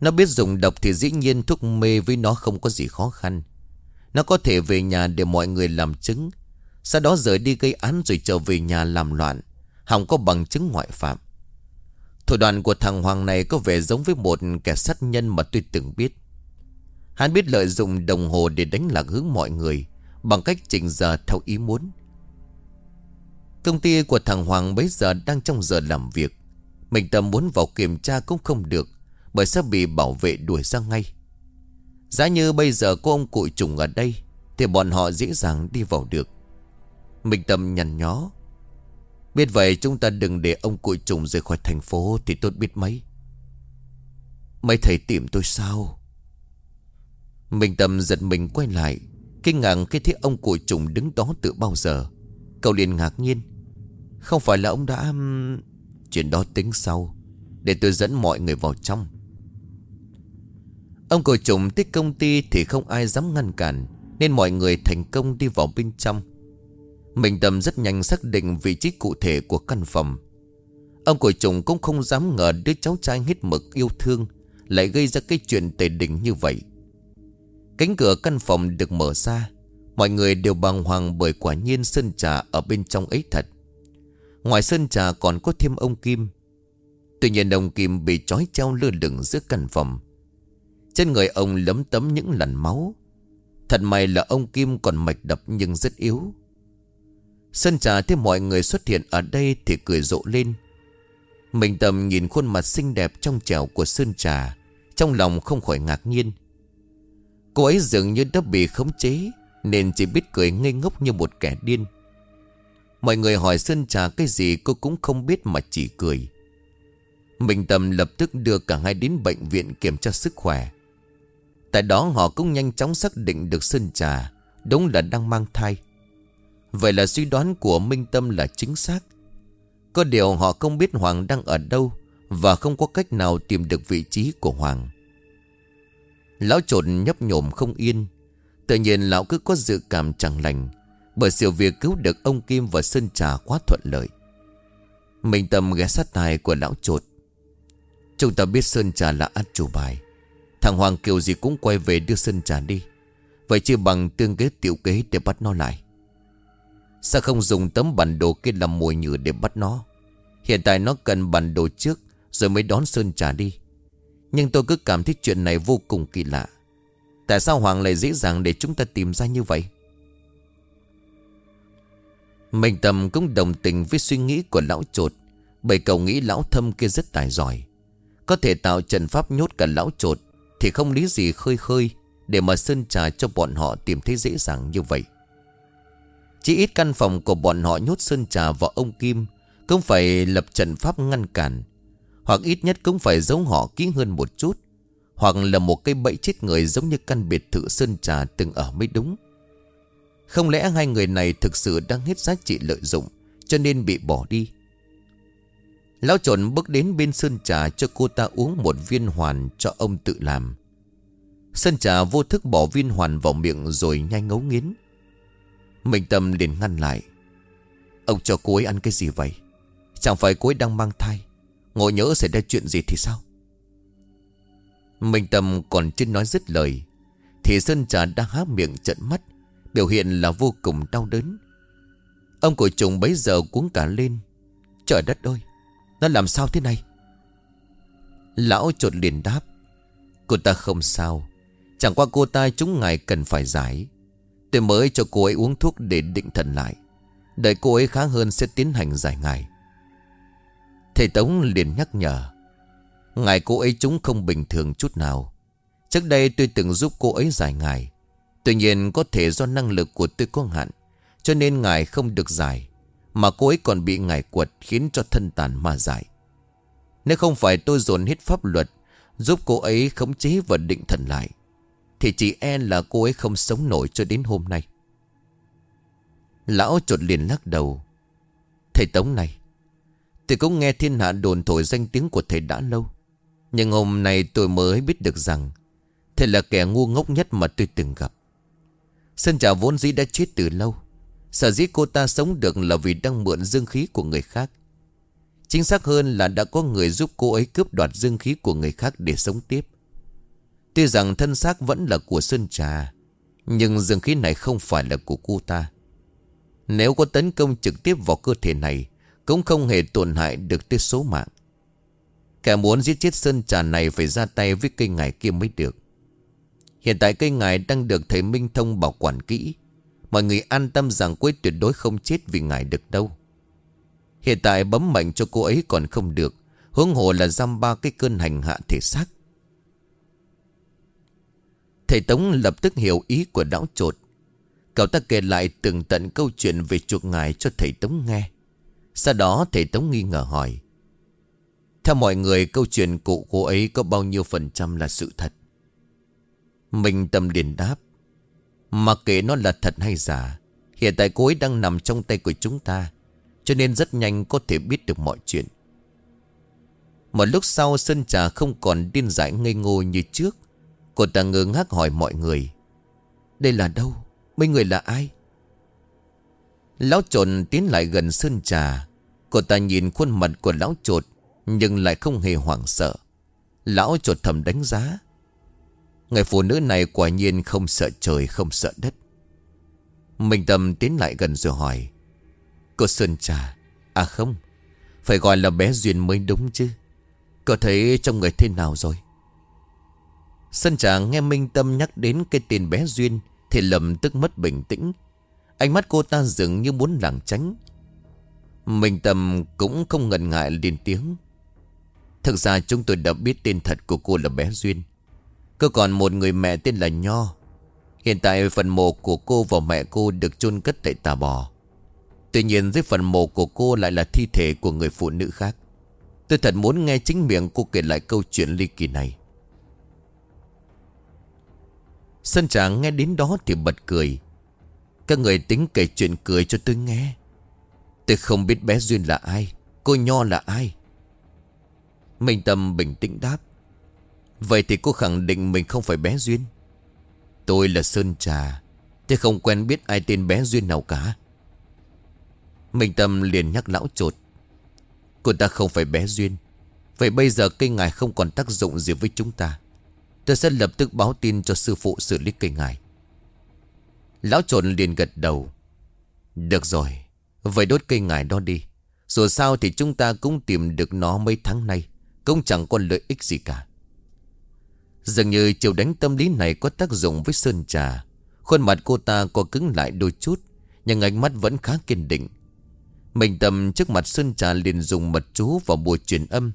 Nó biết dùng độc thì dĩ nhiên thuốc mê với nó không có gì khó khăn. Nó có thể về nhà để mọi người làm chứng, Sau đó rời đi gây án rồi trở về nhà làm loạn. Hòng có bằng chứng ngoại phạm. Thủ đoạn của thằng Hoàng này có vẻ giống với một kẻ sát nhân mà tôi từng biết. Hắn biết lợi dụng đồng hồ để đánh lạc hướng mọi người Bằng cách chỉnh giờ theo ý muốn. Công ty của thằng Hoàng bấy giờ đang trong giờ làm việc. Mình tầm muốn vào kiểm tra cũng không được, Bởi sẽ bị bảo vệ đuổi ra ngay. Giá như bây giờ có ông cụi trùng ở đây, Thì bọn họ dễ dàng đi vào được. Mình tầm nhằn nhó Biết vậy chúng ta đừng để ông cụi trùng rời khỏi thành phố Thì tốt biết mấy. Mấy thầy tìm tôi sao? Minh Tâm giật mình quay lại, Kinh ngạc khi thấy ông cụi trùng đứng đó từ bao giờ. Cậu liền ngạc nhiên. Không phải là ông đã... Chuyện đó tính sau, Để tôi dẫn mọi người vào trong. Ông cổ trùng thích công ty thì không ai dám ngăn cản, Nên mọi người thành công đi vào bên trong. Mình tầm rất nhanh xác định vị trí cụ thể của căn phòng. Ông của trùng cũng không dám ngờ đứa cháu trai hết mực yêu thương Lại gây ra cái chuyện tề đỉnh như vậy. Cánh cửa căn phòng được mở ra, Mọi người đều bàng hoàng bởi quả nhiên sơn trà ở bên trong ấy thật. Ngoài sân trà còn có thêm ông Kim. Tuy nhiên ông Kim bị trói treo lơ lửng giữa căn phòng. Trên người ông lấm tấm những lần máu. Thật may là ông Kim còn mạch đập nhưng rất yếu. Sơn trà thấy mọi người xuất hiện ở đây thì cười rộ lên. Mình tầm nhìn khuôn mặt xinh đẹp trong trẻo của Sơn Trà, Trong lòng không khỏi ngạc nhiên. Cô ấy dường như đã bị khống chế, Nên chỉ biết cười ngây ngốc như một kẻ điên. Mọi người hỏi Sơn Trà cái gì cô cũng không biết mà chỉ cười. Minh Tâm lập tức đưa cả hai đến bệnh viện kiểm tra sức khỏe. Tại đó họ cũng nhanh chóng xác định được Sơn Trà, Đúng là đang mang thai. Vậy là suy đoán của Minh Tâm là chính xác. Có điều họ không biết Hoàng đang ở đâu Và không có cách nào tìm được vị trí của Hoàng. Lão trộn nhấp nhổm không yên. Tự nhiên lão cứ có dự cảm chẳng lành, Bởi sự việc cứu được ông Kim và Sơn Trà quá thuận lợi. Minh Tâm ghé sát tài của lão trột. Chúng ta biết Sơn Trà là át chủ bài. Thằng Hoàng kiểu gì cũng quay về đưa Sơn Trà đi. Vậy chưa bằng tương kế tiểu kế để bắt nó lại. Sao không dùng tấm bản đồ kia làm mồi nhử để bắt nó? Hiện tại nó cần bản đồ trước, Rồi mới đón Sơn Trà đi. Nhưng tôi cứ cảm thấy chuyện này vô cùng kỳ lạ. Tại sao Hoàng lại dễ dàng để chúng ta tìm ra như vậy? Minh tầm cũng đồng tình với suy nghĩ của lão trột. Bởi cậu nghĩ lão thâm kia rất tài giỏi. Có thể tạo trận pháp nhốt cả lão trột Thì không lý gì khơi khơi Để mà sơn trà cho bọn họ tìm thấy dễ dàng như vậy. Chỉ ít căn phòng của bọn họ nhốt sơn trà vào ông Kim, Cũng phải lập trận pháp ngăn cản. Hoặc ít nhất cũng phải giống họ kỹ hơn một chút. Hoặc là một cây bẫy chết người giống như căn biệt thự sơn trà từng ở mới đúng. Không lẽ hai người này thực sự đang hết giá trị lợi dụng, Cho nên bị bỏ đi? Lão trộn bước đến bên sơn trà cho cô ta uống một viên hoàn cho ông tự làm. Sơn trà vô thức bỏ viên hoàn vào miệng rồi nhanh ngấu nghiến. Minh tâm liền ngăn lại. Ông cho cô ấy ăn cái gì vậy? Chẳng phải cô ấy đang mang thai? Ngồi nhớ xảy ra chuyện gì thì sao? Minh Tâm còn chưa nói dứt lời, Thì Sơn Trà đã há miệng trận mắt, Biểu hiện là vô cùng đau đớn. Ông của trùng bấy giờ cuống cả lên. Trời đất ơi, Nó làm sao thế này? Lão trột liền đáp. Cô ta không sao. Chẳng qua cô ta chúng ngài cần phải giải. Tôi mới cho cô ấy uống thuốc để định thần lại. Đợi cô ấy khá hơn sẽ tiến hành giải ngài. Thầy Tống liền nhắc nhở, Ngài cô ấy chúng không bình thường chút nào. Trước đây tôi từng giúp cô ấy giải ngài. Tuy nhiên có thể do năng lực của tôi có hạn, Cho nên ngài không được giải, Mà cô ấy còn bị ngài quật Khiến cho thân tàn mà giải Nếu không phải tôi dồn hết pháp luật, Giúp cô ấy khống chế và định thần lại thì chỉ e là cô ấy không sống nổi cho đến hôm nay. Lão trột liền lắc đầu. Thầy Tống này, Tôi cũng nghe thiên hạ đồn thổi danh tiếng của thầy đã lâu. Nhưng hôm nay tôi mới biết được rằng, Thầy là kẻ ngu ngốc nhất mà tôi từng gặp. Sơn Trà vốn dĩ đã chết từ lâu. Sở dĩ cô ta sống được là vì đang mượn dương khí của người khác. Chính xác hơn là đã có người giúp cô ấy cướp đoạt dương khí của người khác để sống tiếp. Tuy rằng thân xác vẫn là của Sơn Trà, Nhưng dương khí này không phải là của cô ta Nếu có tấn công trực tiếp vào cơ thể này, Cũng không hề tổn hại được tới số mạng Kẻ muốn giết chết Sơn Trà này phải ra tay với cây ngải kia mới được Hiện tại cây ngài đang được thầy Minh Thông bảo quản kỹ. Mọi người an tâm rằng cô ấy tuyệt đối không chết vì ngài được đâu. Hiện tại bấm mạnh cho cô ấy còn không được. Hướng hồ là giam ba cái cơn hành hạ thể xác. Thầy Tống lập tức hiểu ý của đảo trột. Cậu ta kể lại từng tận câu chuyện về chuột ngài cho thầy Tống nghe. Sau đó, thầy Tống nghi ngờ hỏi. Theo mọi người, câu chuyện cụ cô ấy có bao nhiêu phần trăm là sự thật? Minh Tâm liền đáp Mặc kệ nó là thật hay giả, Hiện tại cô ấy đang nằm trong tay của chúng ta, Cho nên rất nhanh có thể biết được mọi chuyện Một lúc sau, Sơn Trà không còn điên dại ngây ngô như trước Cô ta ngơ ngác hỏi mọi người. Đây là đâu? Mấy người là ai? Lão trộn tiến lại gần Sơn Trà. Cô ta nhìn khuôn mặt của lão trột Nhưng lại không hề hoảng sợ. Lão trột thầm đánh giá. Người phụ nữ này quả nhiên không sợ trời, không sợ đất. Minh Tâm tiến lại gần rồi hỏi, Cô Sơn Trà À không, Phải gọi là bé Duyên mới đúng chứ? Cô thấy trong người thế nào rồi? Sân Trà nghe Minh Tâm nhắc đến cái tên bé Duyên Thì lầm tức mất bình tĩnh. Ánh mắt cô ta dường như muốn lảng tránh. Minh Tâm cũng không ngần ngại lên tiếng. Thực ra chúng tôi đã biết tên thật của cô là bé Duyên. Cô còn một người mẹ tên là Nho. Hiện tại phần mộ của cô và mẹ cô được chôn cất tại tà bò. Tuy nhiên dưới phần mộ của cô lại là thi thể của người phụ nữ khác. Tôi thật muốn nghe chính miệng cô kể lại câu chuyện ly kỳ này. Sơn Trà nghe đến đó thì bật cười. Các người tính kể chuyện cười cho tôi nghe. Tôi không biết bé Duyên là ai, Cô Nho là ai. Minh Tâm bình tĩnh đáp. Vậy thì cô khẳng định mình không phải bé Duyên. Tôi là Sơn Trà, Tôi không quen biết ai tên bé Duyên nào cả. Minh Tâm liền nhắc lão trột. Cô ta không phải bé Duyên, Vậy bây giờ cây ngài không còn tác dụng gì với chúng ta. Tôi sẽ lập tức báo tin cho sư phụ xử lý cây ngài. Lão trộn liền gật đầu. Được rồi, Vậy đốt cây ngài đó đi. Dù sao thì chúng ta cũng tìm được nó mấy tháng nay, Cũng chẳng có lợi ích gì cả. Dường như chiều đánh tâm lý này có tác dụng với Sơn Trà. Khuôn mặt cô ta có cứng lại đôi chút, Nhưng ánh mắt vẫn khá kiên định. Mình tầm trước mặt Sơn Trà liền dùng mật chú vào bùa truyền âm.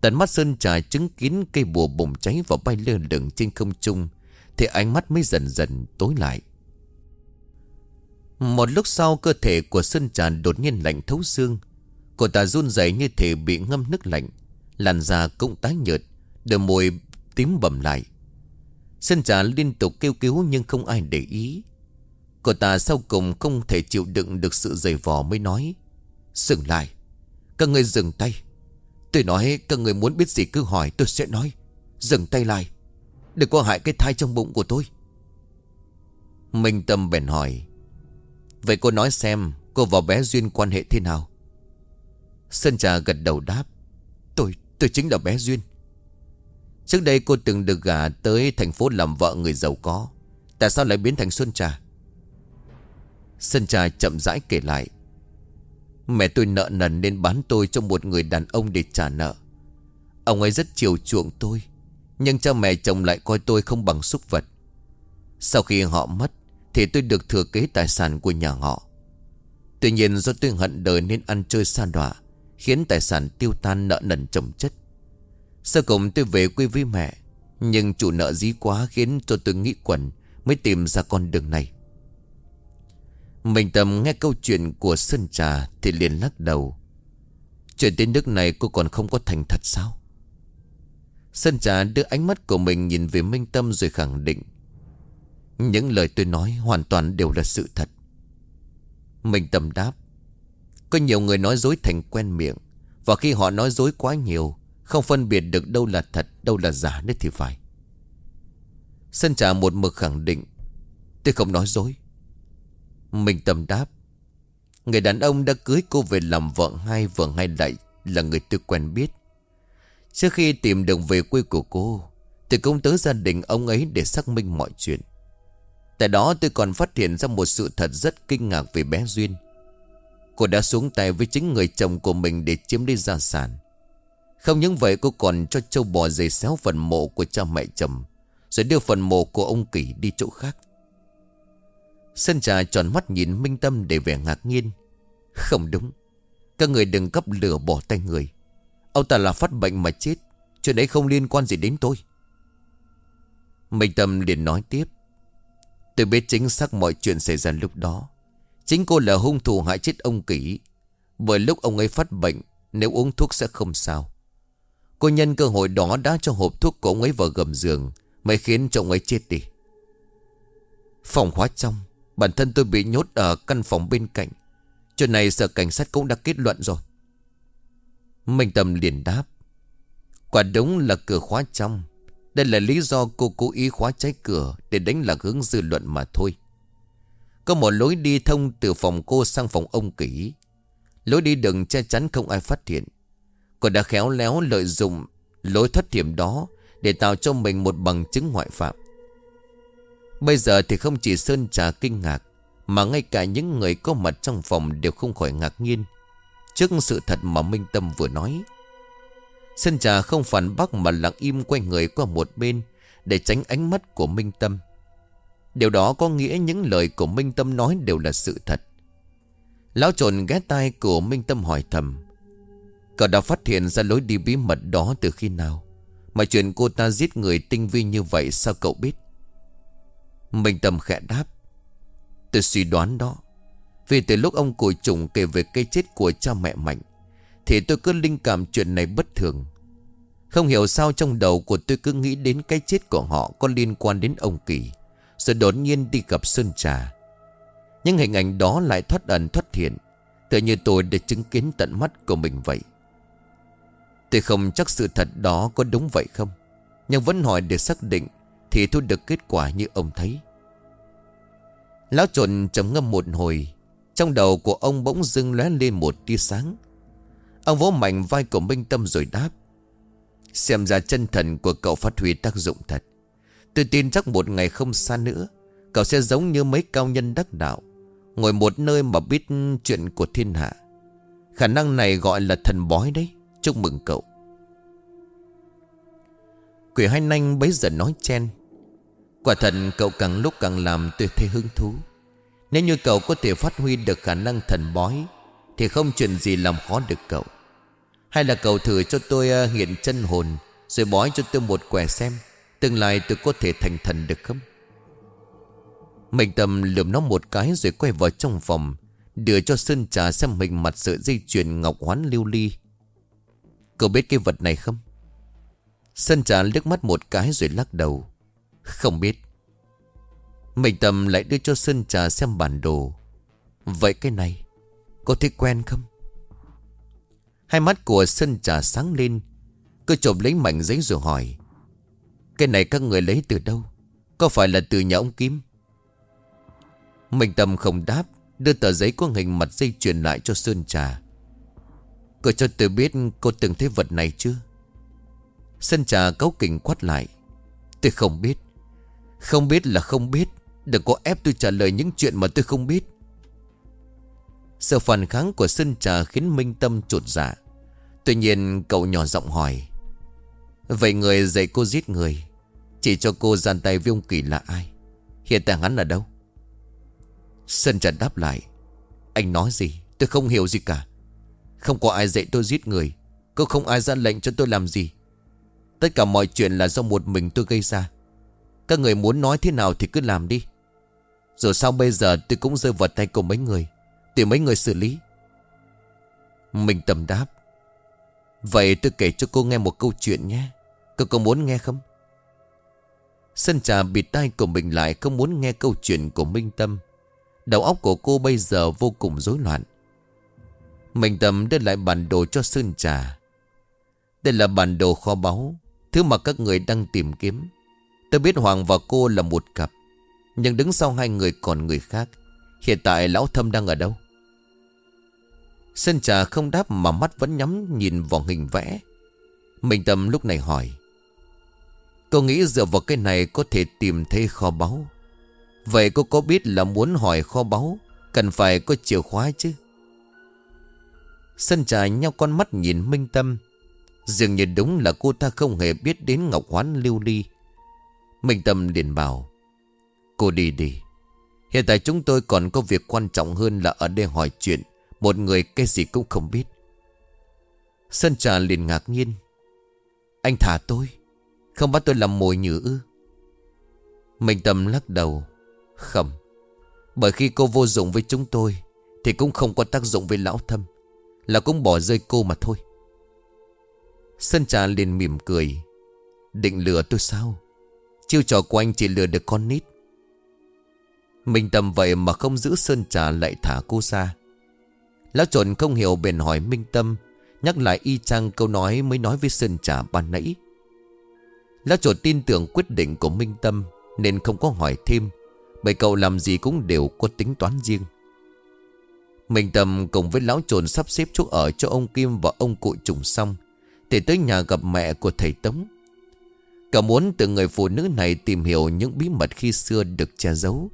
Tận mắt Sơn Trà chứng kiến cây bùa bùng cháy và bay lơ lửng trên không trung, Thì ánh mắt mới dần dần tối lại. Một lúc sau, cơ thể của Sơn Trà đột nhiên lạnh thấu xương. Cô ta run rẩy như thể bị ngâm nước lạnh, Làn da cũng tái nhợt, Đôi môi tím bầm lại. Sơn Trà liên tục kêu cứu nhưng không ai để ý. Cô ta sau cùng không thể chịu đựng được sự dày vò mới nói, Dừng lại, Các người dừng tay. Tôi nói các người muốn biết gì cứ hỏi tôi sẽ nói. Dừng tay lại. Đừng có hại cái thai trong bụng của tôi. Minh Tâm bèn hỏi Vậy cô nói xem Cô và bé Duyên quan hệ thế nào? Sơn Trà gật đầu đáp Tôi, tôi chính là bé Duyên. Trước đây cô từng được gả tới thành phố làm vợ người giàu có. Tại sao lại biến thành Xuân Trà? Sơn Trà chậm rãi kể lại Mẹ tôi nợ nần nên bán tôi cho một người đàn ông để trả nợ. Ông ấy rất chiều chuộng tôi, Nhưng cha mẹ chồng lại coi tôi không bằng súc vật. Sau khi họ mất, Thì tôi được thừa kế tài sản của nhà họ. Tuy nhiên do tôi hận đời nên ăn chơi xa đọa, Khiến tài sản tiêu tan nợ nần chồng chất. Sau cùng tôi về quê với mẹ, Nhưng chủ nợ dí quá khiến cho tôi nghĩ quẩn Mới tìm ra con đường này mình tầm nghe câu chuyện của Sơn Trà Thì liền lắc đầu. Chuyện đến nước này cô còn không có thành thật sao? Sơn Trà đưa ánh mắt của mình nhìn về Minh Tâm rồi khẳng định. Những lời tôi nói hoàn toàn đều là sự thật. Minh Tâm đáp. Có nhiều người nói dối thành quen miệng, Và khi họ nói dối quá nhiều, Không phân biệt được đâu là thật, Đâu là giả nữa thì phải. Sơn Trà một mực khẳng định. Tôi không nói dối. Minh Tâm đáp. Người đàn ông đã cưới cô về làm vợ hai vợ hai lại là người tôi quen biết. Trước khi tìm được về quê của cô, Tôi cũng tới gia đình ông ấy để xác minh mọi chuyện. Tại đó tôi còn phát hiện ra một sự thật rất kinh ngạc về bé Duyên. Cô đã xuống tay với chính người chồng của mình để chiếm đi gia sản. Không những vậy, cô còn cho châu bò giày xéo phần mộ của cha mẹ chồng, Rồi đưa phần mộ của ông kỳ đi chỗ khác. Sơn trà tròn mắt nhìn Minh Tâm để vẻ ngạc nhiên. Không đúng. Các người đừng cấp lửa bỏ tay người. Ông ta là phát bệnh mà chết. Chuyện đấy không liên quan gì đến tôi. Minh Tâm liền nói tiếp. Tôi biết chính xác mọi chuyện xảy ra lúc đó. Chính cô là hung thủ hại chết ông Kỷ. Bởi lúc ông ấy phát bệnh, Nếu uống thuốc sẽ không sao. Cô nhân cơ hội đó đã cho hộp thuốc của ông ấy vào gầm giường, Mới khiến cho ấy chết đi. Phòng khóa trong Bản thân tôi bị nhốt ở căn phòng bên cạnh. Chuyện này sở cảnh sát cũng đã kết luận rồi. Minh Tâm liền đáp. Quả đúng là cửa khóa trong. Đây là lý do cô cố ý khóa trái cửa Để đánh lạc hướng dư luận mà thôi. Có một lối đi thông từ phòng cô sang phòng ông kỹ Lối đi đừng che chắn không ai phát hiện. Cô đã khéo léo lợi dụng lối thoát hiểm đó Để tạo cho mình một bằng chứng ngoại phạm. Bây giờ thì không chỉ Sơn Trà kinh ngạc, Mà ngay cả những người có mặt trong phòng đều không khỏi ngạc nhiên. Trước sự thật mà Minh Tâm vừa nói, Sơn Trà không phản bác mà lặng im quay người qua một bên Để tránh ánh mắt của Minh Tâm. Điều đó có nghĩa những lời của Minh Tâm nói đều là sự thật. Lão trồn ghé tai của Minh Tâm hỏi thầm, Cậu đã phát hiện ra lối đi bí mật đó từ khi nào? Mà chuyện cô ta giết người tinh vi như vậy sao cậu biết? Minh Tâm khẽ đáp. Tôi suy đoán đó. Vì từ lúc ông cùi trùng kể về cây chết của cha mẹ Mạnh, Thì tôi cứ linh cảm chuyện này bất thường. Không hiểu sao trong đầu của tôi cứ nghĩ đến cái chết của họ Có liên quan đến ông Kỳ, Rồi đột nhiên đi gặp Sơn Trà. Nhưng hình ảnh đó lại thoát ẩn thoát hiện Tự như tôi đã chứng kiến tận mắt của mình vậy. Tôi không chắc sự thật đó có đúng vậy không, Nhưng vẫn hỏi để xác định thì thu được kết quả như ông thấy. Lão trộn trầm ngâm một hồi, Trong đầu của ông bỗng dưng lóe lên một tia sáng. Ông vỗ mạnh vai của Minh Tâm rồi đáp, Xem ra chân thần của cậu phát huy tác dụng thật. Tôi tin chắc một ngày không xa nữa, Cậu sẽ giống như mấy cao nhân đắc đạo, Ngồi một nơi mà biết chuyện của thiên hạ. Khả năng này gọi là thần bói đấy. Chúc mừng cậu. Quỷ hai nanh bấy giờ nói chen Quả thật cậu càng lúc càng làm tôi thấy hứng thú. Nếu như cậu có thể phát huy được khả năng thần bói, Thì không chuyện gì làm khó được cậu. Hay là cậu thử cho tôi ờ, hiện chân hồn, Rồi bói cho tôi một quẻ xem, Tương lai tôi có thể thành thần được không? Mình tầm lượm nó một cái rồi quay vào trong phòng, Đưa cho Sơn Trà xem mình mặt sợi dây chuyền ngọc hoán lưu ly. Cậu biết cái vật này không? Sơn Trà liếc mắt một cái rồi lắc đầu. Không biết. Mình tầm lại đưa cho Sơn Trà xem bản đồ. Vậy cái này, Có thấy quen không? Hai mắt của Sơn Trà sáng lên. Cứ trộm lấy mảnh giấy rồi hỏi. Cái này các người lấy từ đâu? Có phải là từ nhà ông Kim? Mình Tâm không đáp, Đưa tờ giấy có hình mặt dây truyền lại cho Sơn Trà. Cô cho tôi biết cô từng thấy vật này chưa? Sơn Trà cấu kỉnh quát lại. Tôi không biết. Không biết là không biết, Đừng có ép tôi trả lời những chuyện mà tôi không biết. Sự phản kháng của Sơn Trà khiến Minh Tâm trột dạ. Tuy nhiên, cậu nhỏ giọng hỏi, Vậy người dạy cô giết người, Chỉ cho cô gian tay với ông Kỳ là ai? Hiện tại hắn ở đâu? Sơn trà đáp lại, Anh nói gì, tôi không hiểu gì cả. Không có ai dạy tôi giết người, Cũng không ai ra lệnh cho tôi làm gì. Tất cả mọi chuyện là do một mình tôi gây ra. Các người muốn nói thế nào thì cứ làm đi. Rồi sau bây giờ tôi cũng rơi vào tay của mấy người, Tìm mấy người xử lý. Mình tầm đáp, Vậy tôi kể cho cô nghe một câu chuyện nhé. Cô có muốn nghe không? Sân trà bịt tai của mình lại Không muốn nghe câu chuyện của Minh Tâm. Đầu óc của cô bây giờ vô cùng rối loạn. Minh Tâm đưa lại bản đồ cho Sơn Trà. Đây là bản đồ kho báu, Thứ mà các người đang tìm kiếm. Tôi biết Hoàng và cô là một cặp, Nhưng đứng sau hai người còn người khác. Hiện tại lão thâm đang ở đâu? Sơn trà không đáp mà mắt vẫn nhắm nhìn vào hình vẽ. Minh Tâm lúc này hỏi, Cô nghĩ dựa vào cái này có thể tìm thấy kho báu? Vậy cô có biết là muốn hỏi kho báu Cần phải có chìa khóa chứ? Sơn trà nhau con mắt nhìn Minh Tâm. Dường như đúng là cô ta không hề biết đến Ngọc Hoán lưu ly. Minh Tâm liền bảo, Cô đi đi. Hiện tại chúng tôi còn có việc quan trọng hơn là ở đây hỏi chuyện. Một người cái gì cũng không biết. Sơn Trà liền ngạc nhiên, Anh thả tôi? Không bắt tôi làm mồi nhử ư? Minh Tâm lắc đầu, Không. Bởi khi cô vô dụng với chúng tôi, Thì cũng không có tác dụng với lão thâm. Là cũng bỏ rơi cô mà thôi. Sơn trà liền mỉm cười, Định lừa tôi sao? Chiêu trò của anh chỉ lừa được con nít. Mình tầm vậy mà không giữ Sơn trà lại thả cô ra. Lão trộn không hiểu bền hỏi Minh Tâm, Nhắc lại y chang câu nói mới nói với Sơn trà ban nãy. Lão trộn tin tưởng quyết định của Minh Tâm Nên không có hỏi thêm, Bởi cậu làm gì cũng đều có tính toán riêng. Minh Tâm cùng với lão trồn sắp xếp chỗ ở cho ông Kim và ông cụ trùng xong thì tới nhà gặp mẹ của thầy Tống cả muốn từ người phụ nữ này tìm hiểu những bí mật khi xưa được che giấu.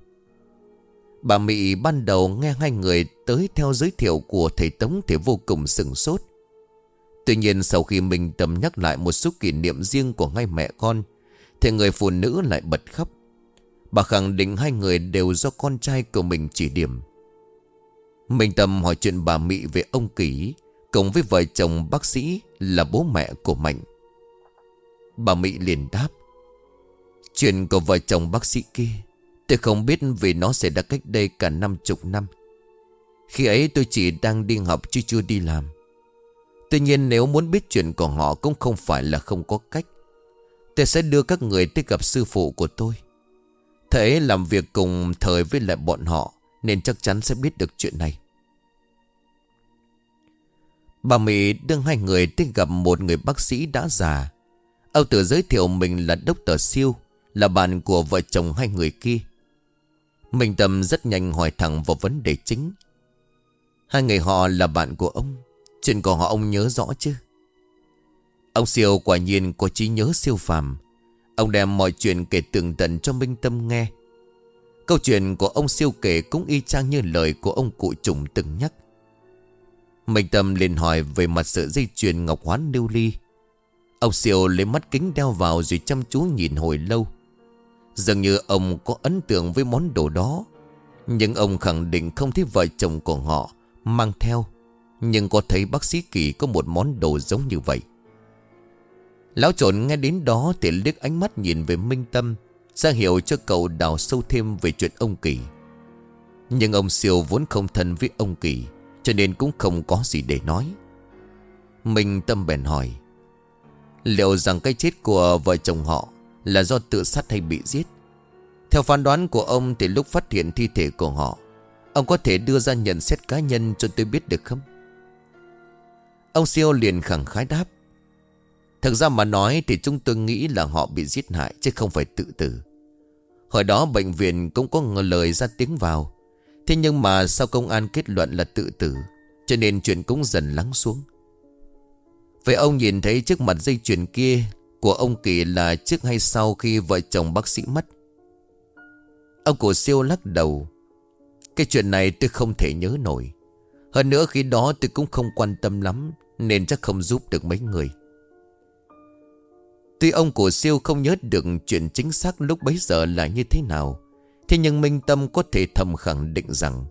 Bà mỹ ban đầu nghe hai người tới theo giới thiệu của thầy Tống thì vô cùng sừng sốt. Tuy nhiên sau khi mình tầm nhắc lại một số kỷ niệm riêng của hai mẹ con, Thì người phụ nữ lại bật khóc. Bà khẳng định hai người đều do con trai của mình chỉ điểm. Mình tầm hỏi chuyện bà mỹ về ông Kỷ Cùng với vợ chồng bác sĩ là bố mẹ của Mạnh. Bà Mỹ liền đáp Chuyện của vợ chồng bác sĩ kia, Tôi không biết vì nó sẽ đã cách đây cả năm chục năm Khi ấy tôi chỉ đang đi học chứ chưa đi làm Tuy nhiên nếu muốn biết chuyện của họ cũng không phải là không có cách. Tôi sẽ đưa các người tới gặp sư phụ của tôi. Thầy làm việc cùng thời với lại bọn họ, nên chắc chắn sẽ biết được chuyện này. Bà Mỹ đưa hai người tới gặp một người bác sĩ đã già. Ông tự giới thiệu mình là Đốc Tờ Siêu, là bạn của vợ chồng hai người kia. Minh Tâm rất nhanh hỏi thẳng vào vấn đề chính. Hai người họ là bạn của ông. Chuyện của họ ông nhớ rõ chứ? Ông Siêu quả nhiên có trí nhớ siêu phàm. Ông đem mọi chuyện kể tường tận cho Minh Tâm nghe. Câu chuyện của ông Siêu kể cũng y chang như lời của ông cụ trùng từng nhắc. Minh Tâm liền hỏi về mặt sự dây chuyền ngọc hoán lưu ly. Ông Siêu lấy mắt kính đeo vào rồi chăm chú nhìn hồi lâu. Dường như ông có ấn tượng với món đồ đó. Nhưng ông khẳng định không thấy vợ chồng của họ mang theo. Nhưng có thấy bác sĩ Kỳ có một món đồ giống như vậy. Lão trộn nghe đến đó thì liếc ánh mắt nhìn về Minh Tâm. ra hiệu cho cậu đào sâu thêm về chuyện ông Kỳ. Nhưng ông Siêu vốn không thân với ông Kỳ. Cho nên cũng không có gì để nói Minh Tâm bèn hỏi Liệu rằng cái chết của vợ chồng họ Là do tự sát hay bị giết Theo phán đoán của ông Thì lúc phát hiện thi thể của họ, Ông có thể đưa ra nhận xét cá nhân cho tôi biết được không Ông Siêu liền khẳng khái đáp, Thực ra mà nói thì chúng tôi nghĩ là họ bị giết hại chứ không phải tự tử. Hồi đó bệnh viện cũng có ngờ lời ra tiếng vào. Thế nhưng mà sau công an kết luận là tự tử, Cho nên chuyện cũng dần lắng xuống Vậy ông nhìn thấy trước mặt dây chuyền kia Của ông Kỳ là trước hay sau khi vợ chồng bác sĩ mất? Ông cổ siêu lắc đầu. Cái chuyện này tôi không thể nhớ nổi. Hơn nữa khi đó tôi cũng không quan tâm lắm, Nên chắc không giúp được mấy người. Tuy ông cổ siêu không nhớ được chuyện chính xác lúc bấy giờ là như thế nào, Thế nhưng Minh Tâm có thể thầm khẳng định rằng,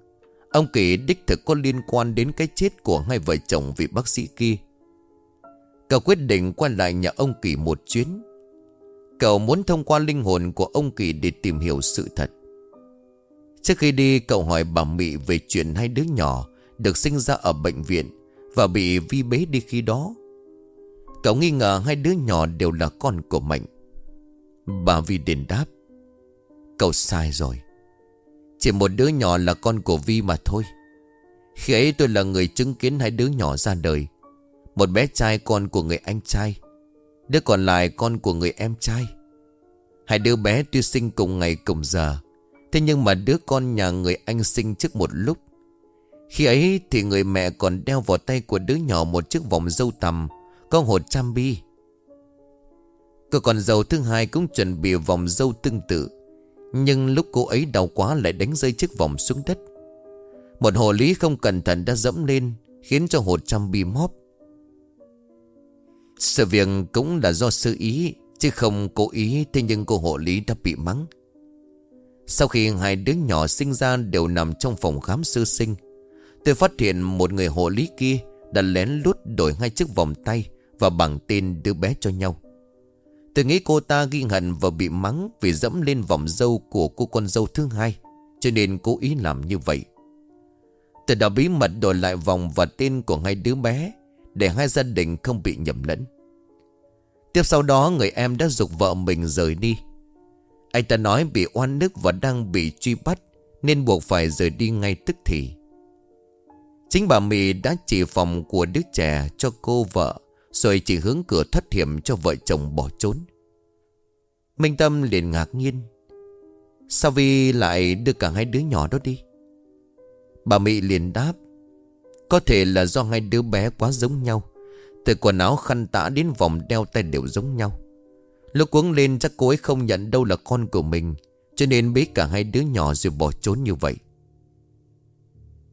Ông Kỳ đích thực có liên quan đến cái chết của hai vợ chồng vị bác sĩ kia. Cậu quyết định qua lại nhà ông Kỳ một chuyến. Cậu muốn thông qua linh hồn của ông Kỳ để tìm hiểu sự thật. Trước khi đi, cậu hỏi bà Mị về chuyện hai đứa nhỏ Được sinh ra ở bệnh viện Và bị vi bế đi khi đó. Cậu nghi ngờ hai đứa nhỏ đều là con của Mạnh. Bà Vi đền đáp, Cậu sai rồi. Chỉ một đứa nhỏ là con của Vi mà thôi. Khi ấy tôi là người chứng kiến hai đứa nhỏ ra đời một bé trai con của người anh trai. Đứa còn lại con của người em trai. Hai đứa bé tuy sinh cùng ngày cùng giờ, Thế nhưng mà đứa con nhà người anh sinh trước một lúc. Khi ấy thì người mẹ còn đeo vào tay của đứa nhỏ một chiếc vòng dâu tằm, Có hột trăm bi. Cô còn dâu thứ hai cũng chuẩn bị vòng dâu tương tự, nhưng lúc cô ấy đau quá lại đánh rơi chiếc vòng xuống đất. Một hồ lý không cẩn thận đã dẫm lên, Khiến cho hột trăm bi móp. Sự việc cũng là do sơ ý, Chứ không cố ý, Thế nhưng cô hộ lý đã bị mắng. Sau khi hai đứa nhỏ sinh ra Đều nằm trong phòng khám sơ sinh, Tôi phát hiện một người hộ lý kia Đã lén lút đổi hai chiếc vòng tay Và bằng tên đứa bé cho nhau. Tôi nghĩ cô ta ghi hận và bị mắng Vì dẫm lên vòng dâu của cô con dâu thứ hai, Cho nên cố ý làm như vậy. Tôi đã bí mật đổi lại vòng và tên của hai đứa bé để hai gia đình không bị nhầm lẫn. Tiếp sau đó, người em đã dục vợ mình rời đi. Anh ta nói bị oan nước và đang bị truy bắt, Nên buộc phải rời đi ngay tức thì. Chính bà Mì đã chỉ phòng của đứa trẻ cho cô vợ, rồi chỉ hướng cửa thất hiểm cho vợ chồng bỏ trốn. Minh Tâm liền ngạc nhiên. Sao Vi lại đưa cả hai đứa nhỏ đó đi? Bà Mỹ liền đáp. Có thể là do hai đứa bé quá giống nhau. Từ quần áo khăn tã đến vòng đeo tay đều giống nhau. Lúc cuống lên chắc cô ấy không nhận đâu là con của mình, Cho nên bế cả hai đứa nhỏ rồi bỏ trốn như vậy.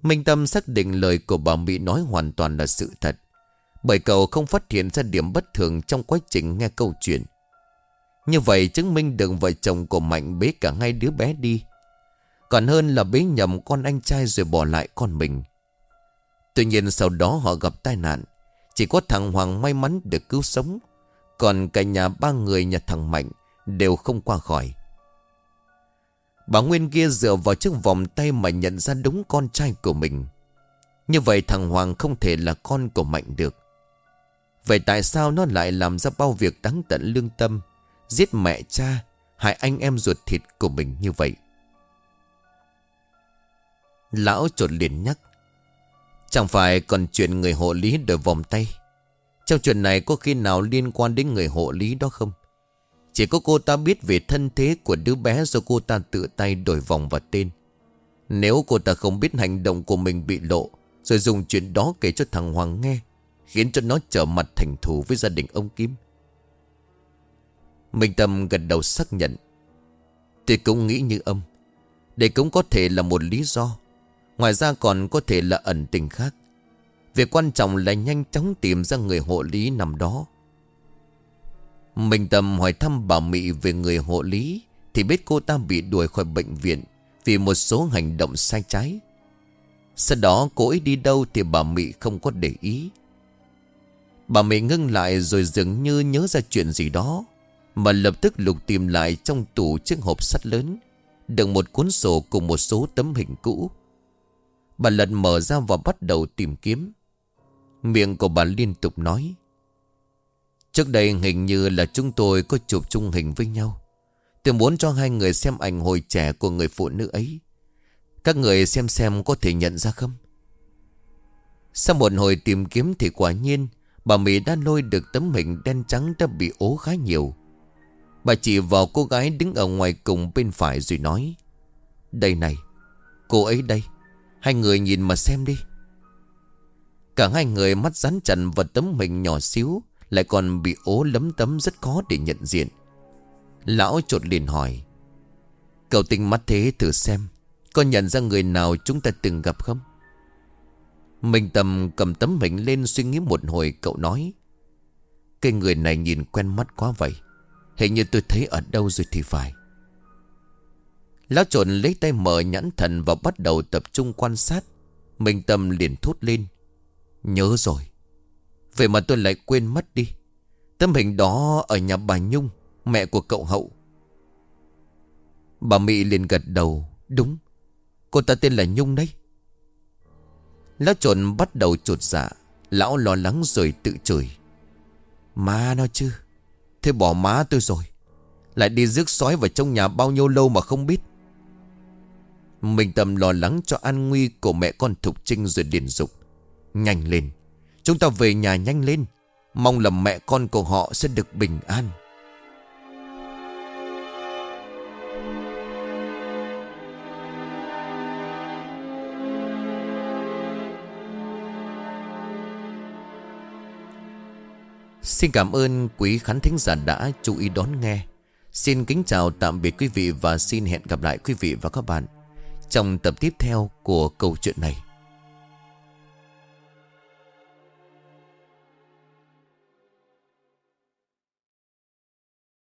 Minh Tâm xác định lời của bà Mỹ nói hoàn toàn là sự thật, bởi cậu không phát hiện ra điểm bất thường trong quá trình nghe câu chuyện. Như vậy chứng minh được vợ chồng của Mạnh bế cả hai đứa bé đi. Còn hơn là bế nhầm con anh trai rồi bỏ lại con mình. Tuy nhiên sau đó họ gặp tai nạn. Chỉ có thằng Hoàng may mắn được cứu sống. Còn cả nhà ba người nhà thằng Mạnh Đều không qua khỏi. Bà Nguyên kia dựa vào chiếc vòng tay mà nhận ra đúng con trai của mình. Như vậy thằng Hoàng không thể là con của Mạnh được. Vậy tại sao nó lại làm ra bao việc đáng tận lương tâm, Giết mẹ cha, Hại anh em ruột thịt của mình như vậy? Lão trột liền nhắc. Chẳng phải còn chuyện người hộ lý đổi vòng tay. Trong chuyện này có khi nào liên quan đến người hộ lý đó không? Chỉ có cô ta biết về thân thế của đứa bé Do cô ta tự tay đổi vòng và tên. Nếu cô ta không biết hành động của mình bị lộ, Rồi dùng chuyện đó kể cho thằng Hoàng nghe, Khiến cho nó trở mặt thành thù với gia đình ông Kim. Minh Tâm gật đầu xác nhận. Tôi cũng nghĩ như âm Đây cũng có thể là một lý do. Ngoài ra còn có thể là ẩn tình khác. Việc quan trọng là nhanh chóng tìm ra người hộ lý nằm đó. Mình tầm hỏi thăm bà Mị về người hộ lý, Thì biết cô ta bị đuổi khỏi bệnh viện Vì một số hành động sai trái. Sau đó cô ấy đi đâu thì bà Mị không có để ý. Bà Mị ngưng lại rồi dường như nhớ ra chuyện gì đó, Mà lập tức lục tìm lại trong tủ chiếc hộp sắt lớn, Đựng một cuốn sổ cùng một số tấm hình cũ. Bà lật mở ra và bắt đầu tìm kiếm. Miệng của bà liên tục nói, Trước đây hình như là chúng tôi có chụp chung hình với nhau. Tôi muốn cho hai người xem ảnh hồi trẻ của người phụ nữ ấy. Các người xem xem có thể nhận ra không? Sau một hồi tìm kiếm thì quả nhiên, Bà Mỹ đã lôi được tấm hình đen trắng đã bị ố khá nhiều. Bà chỉ vào cô gái đứng ở ngoài cùng bên phải rồi nói, Đây này, Cô ấy đây. Hai người nhìn mà xem đi. Cả hai người mắt rắn chặn vào tấm hình nhỏ xíu, Lại còn bị ố lấm tấm rất khó để nhận diện. Lão trột liền hỏi, Cậu tinh mắt thế thử xem, Có nhận ra người nào chúng ta từng gặp không? Minh Tâm cầm tấm hình lên suy nghĩ một hồi, cậu nói, Cái người này nhìn quen mắt quá vậy, Hình như tôi thấy ở đâu rồi thì phải. Lão trộn lấy tay mở nhãn thần và bắt đầu tập trung quan sát. Minh Tâm liền thốt lên. Nhớ rồi. Vậy mà tôi lại quên mất đi. Tấm hình đó ở nhà bà Nhung, mẹ của cậu Hậu. Bà Mỹ liền gật đầu. Đúng, cô ta tên là Nhung đấy. Lão trộn bắt đầu trột dạ. Lão lo lắng rồi tự chửi. Má nó chứ. Thế bỏ má tôi rồi. Lại đi rước sói vào trong nhà bao nhiêu lâu mà không biết mình Tâm lo lắng cho an nguy của mẹ con Thục Trinh rồi điền dục. Nhanh lên. Chúng ta về nhà nhanh lên. Mong là mẹ con của họ sẽ được bình an. Xin cảm ơn quý khán thính giả đã chú ý đón nghe. Xin kính chào tạm biệt quý vị và xin hẹn gặp lại quý vị và các bạn trong tập tiếp theo của câu chuyện này.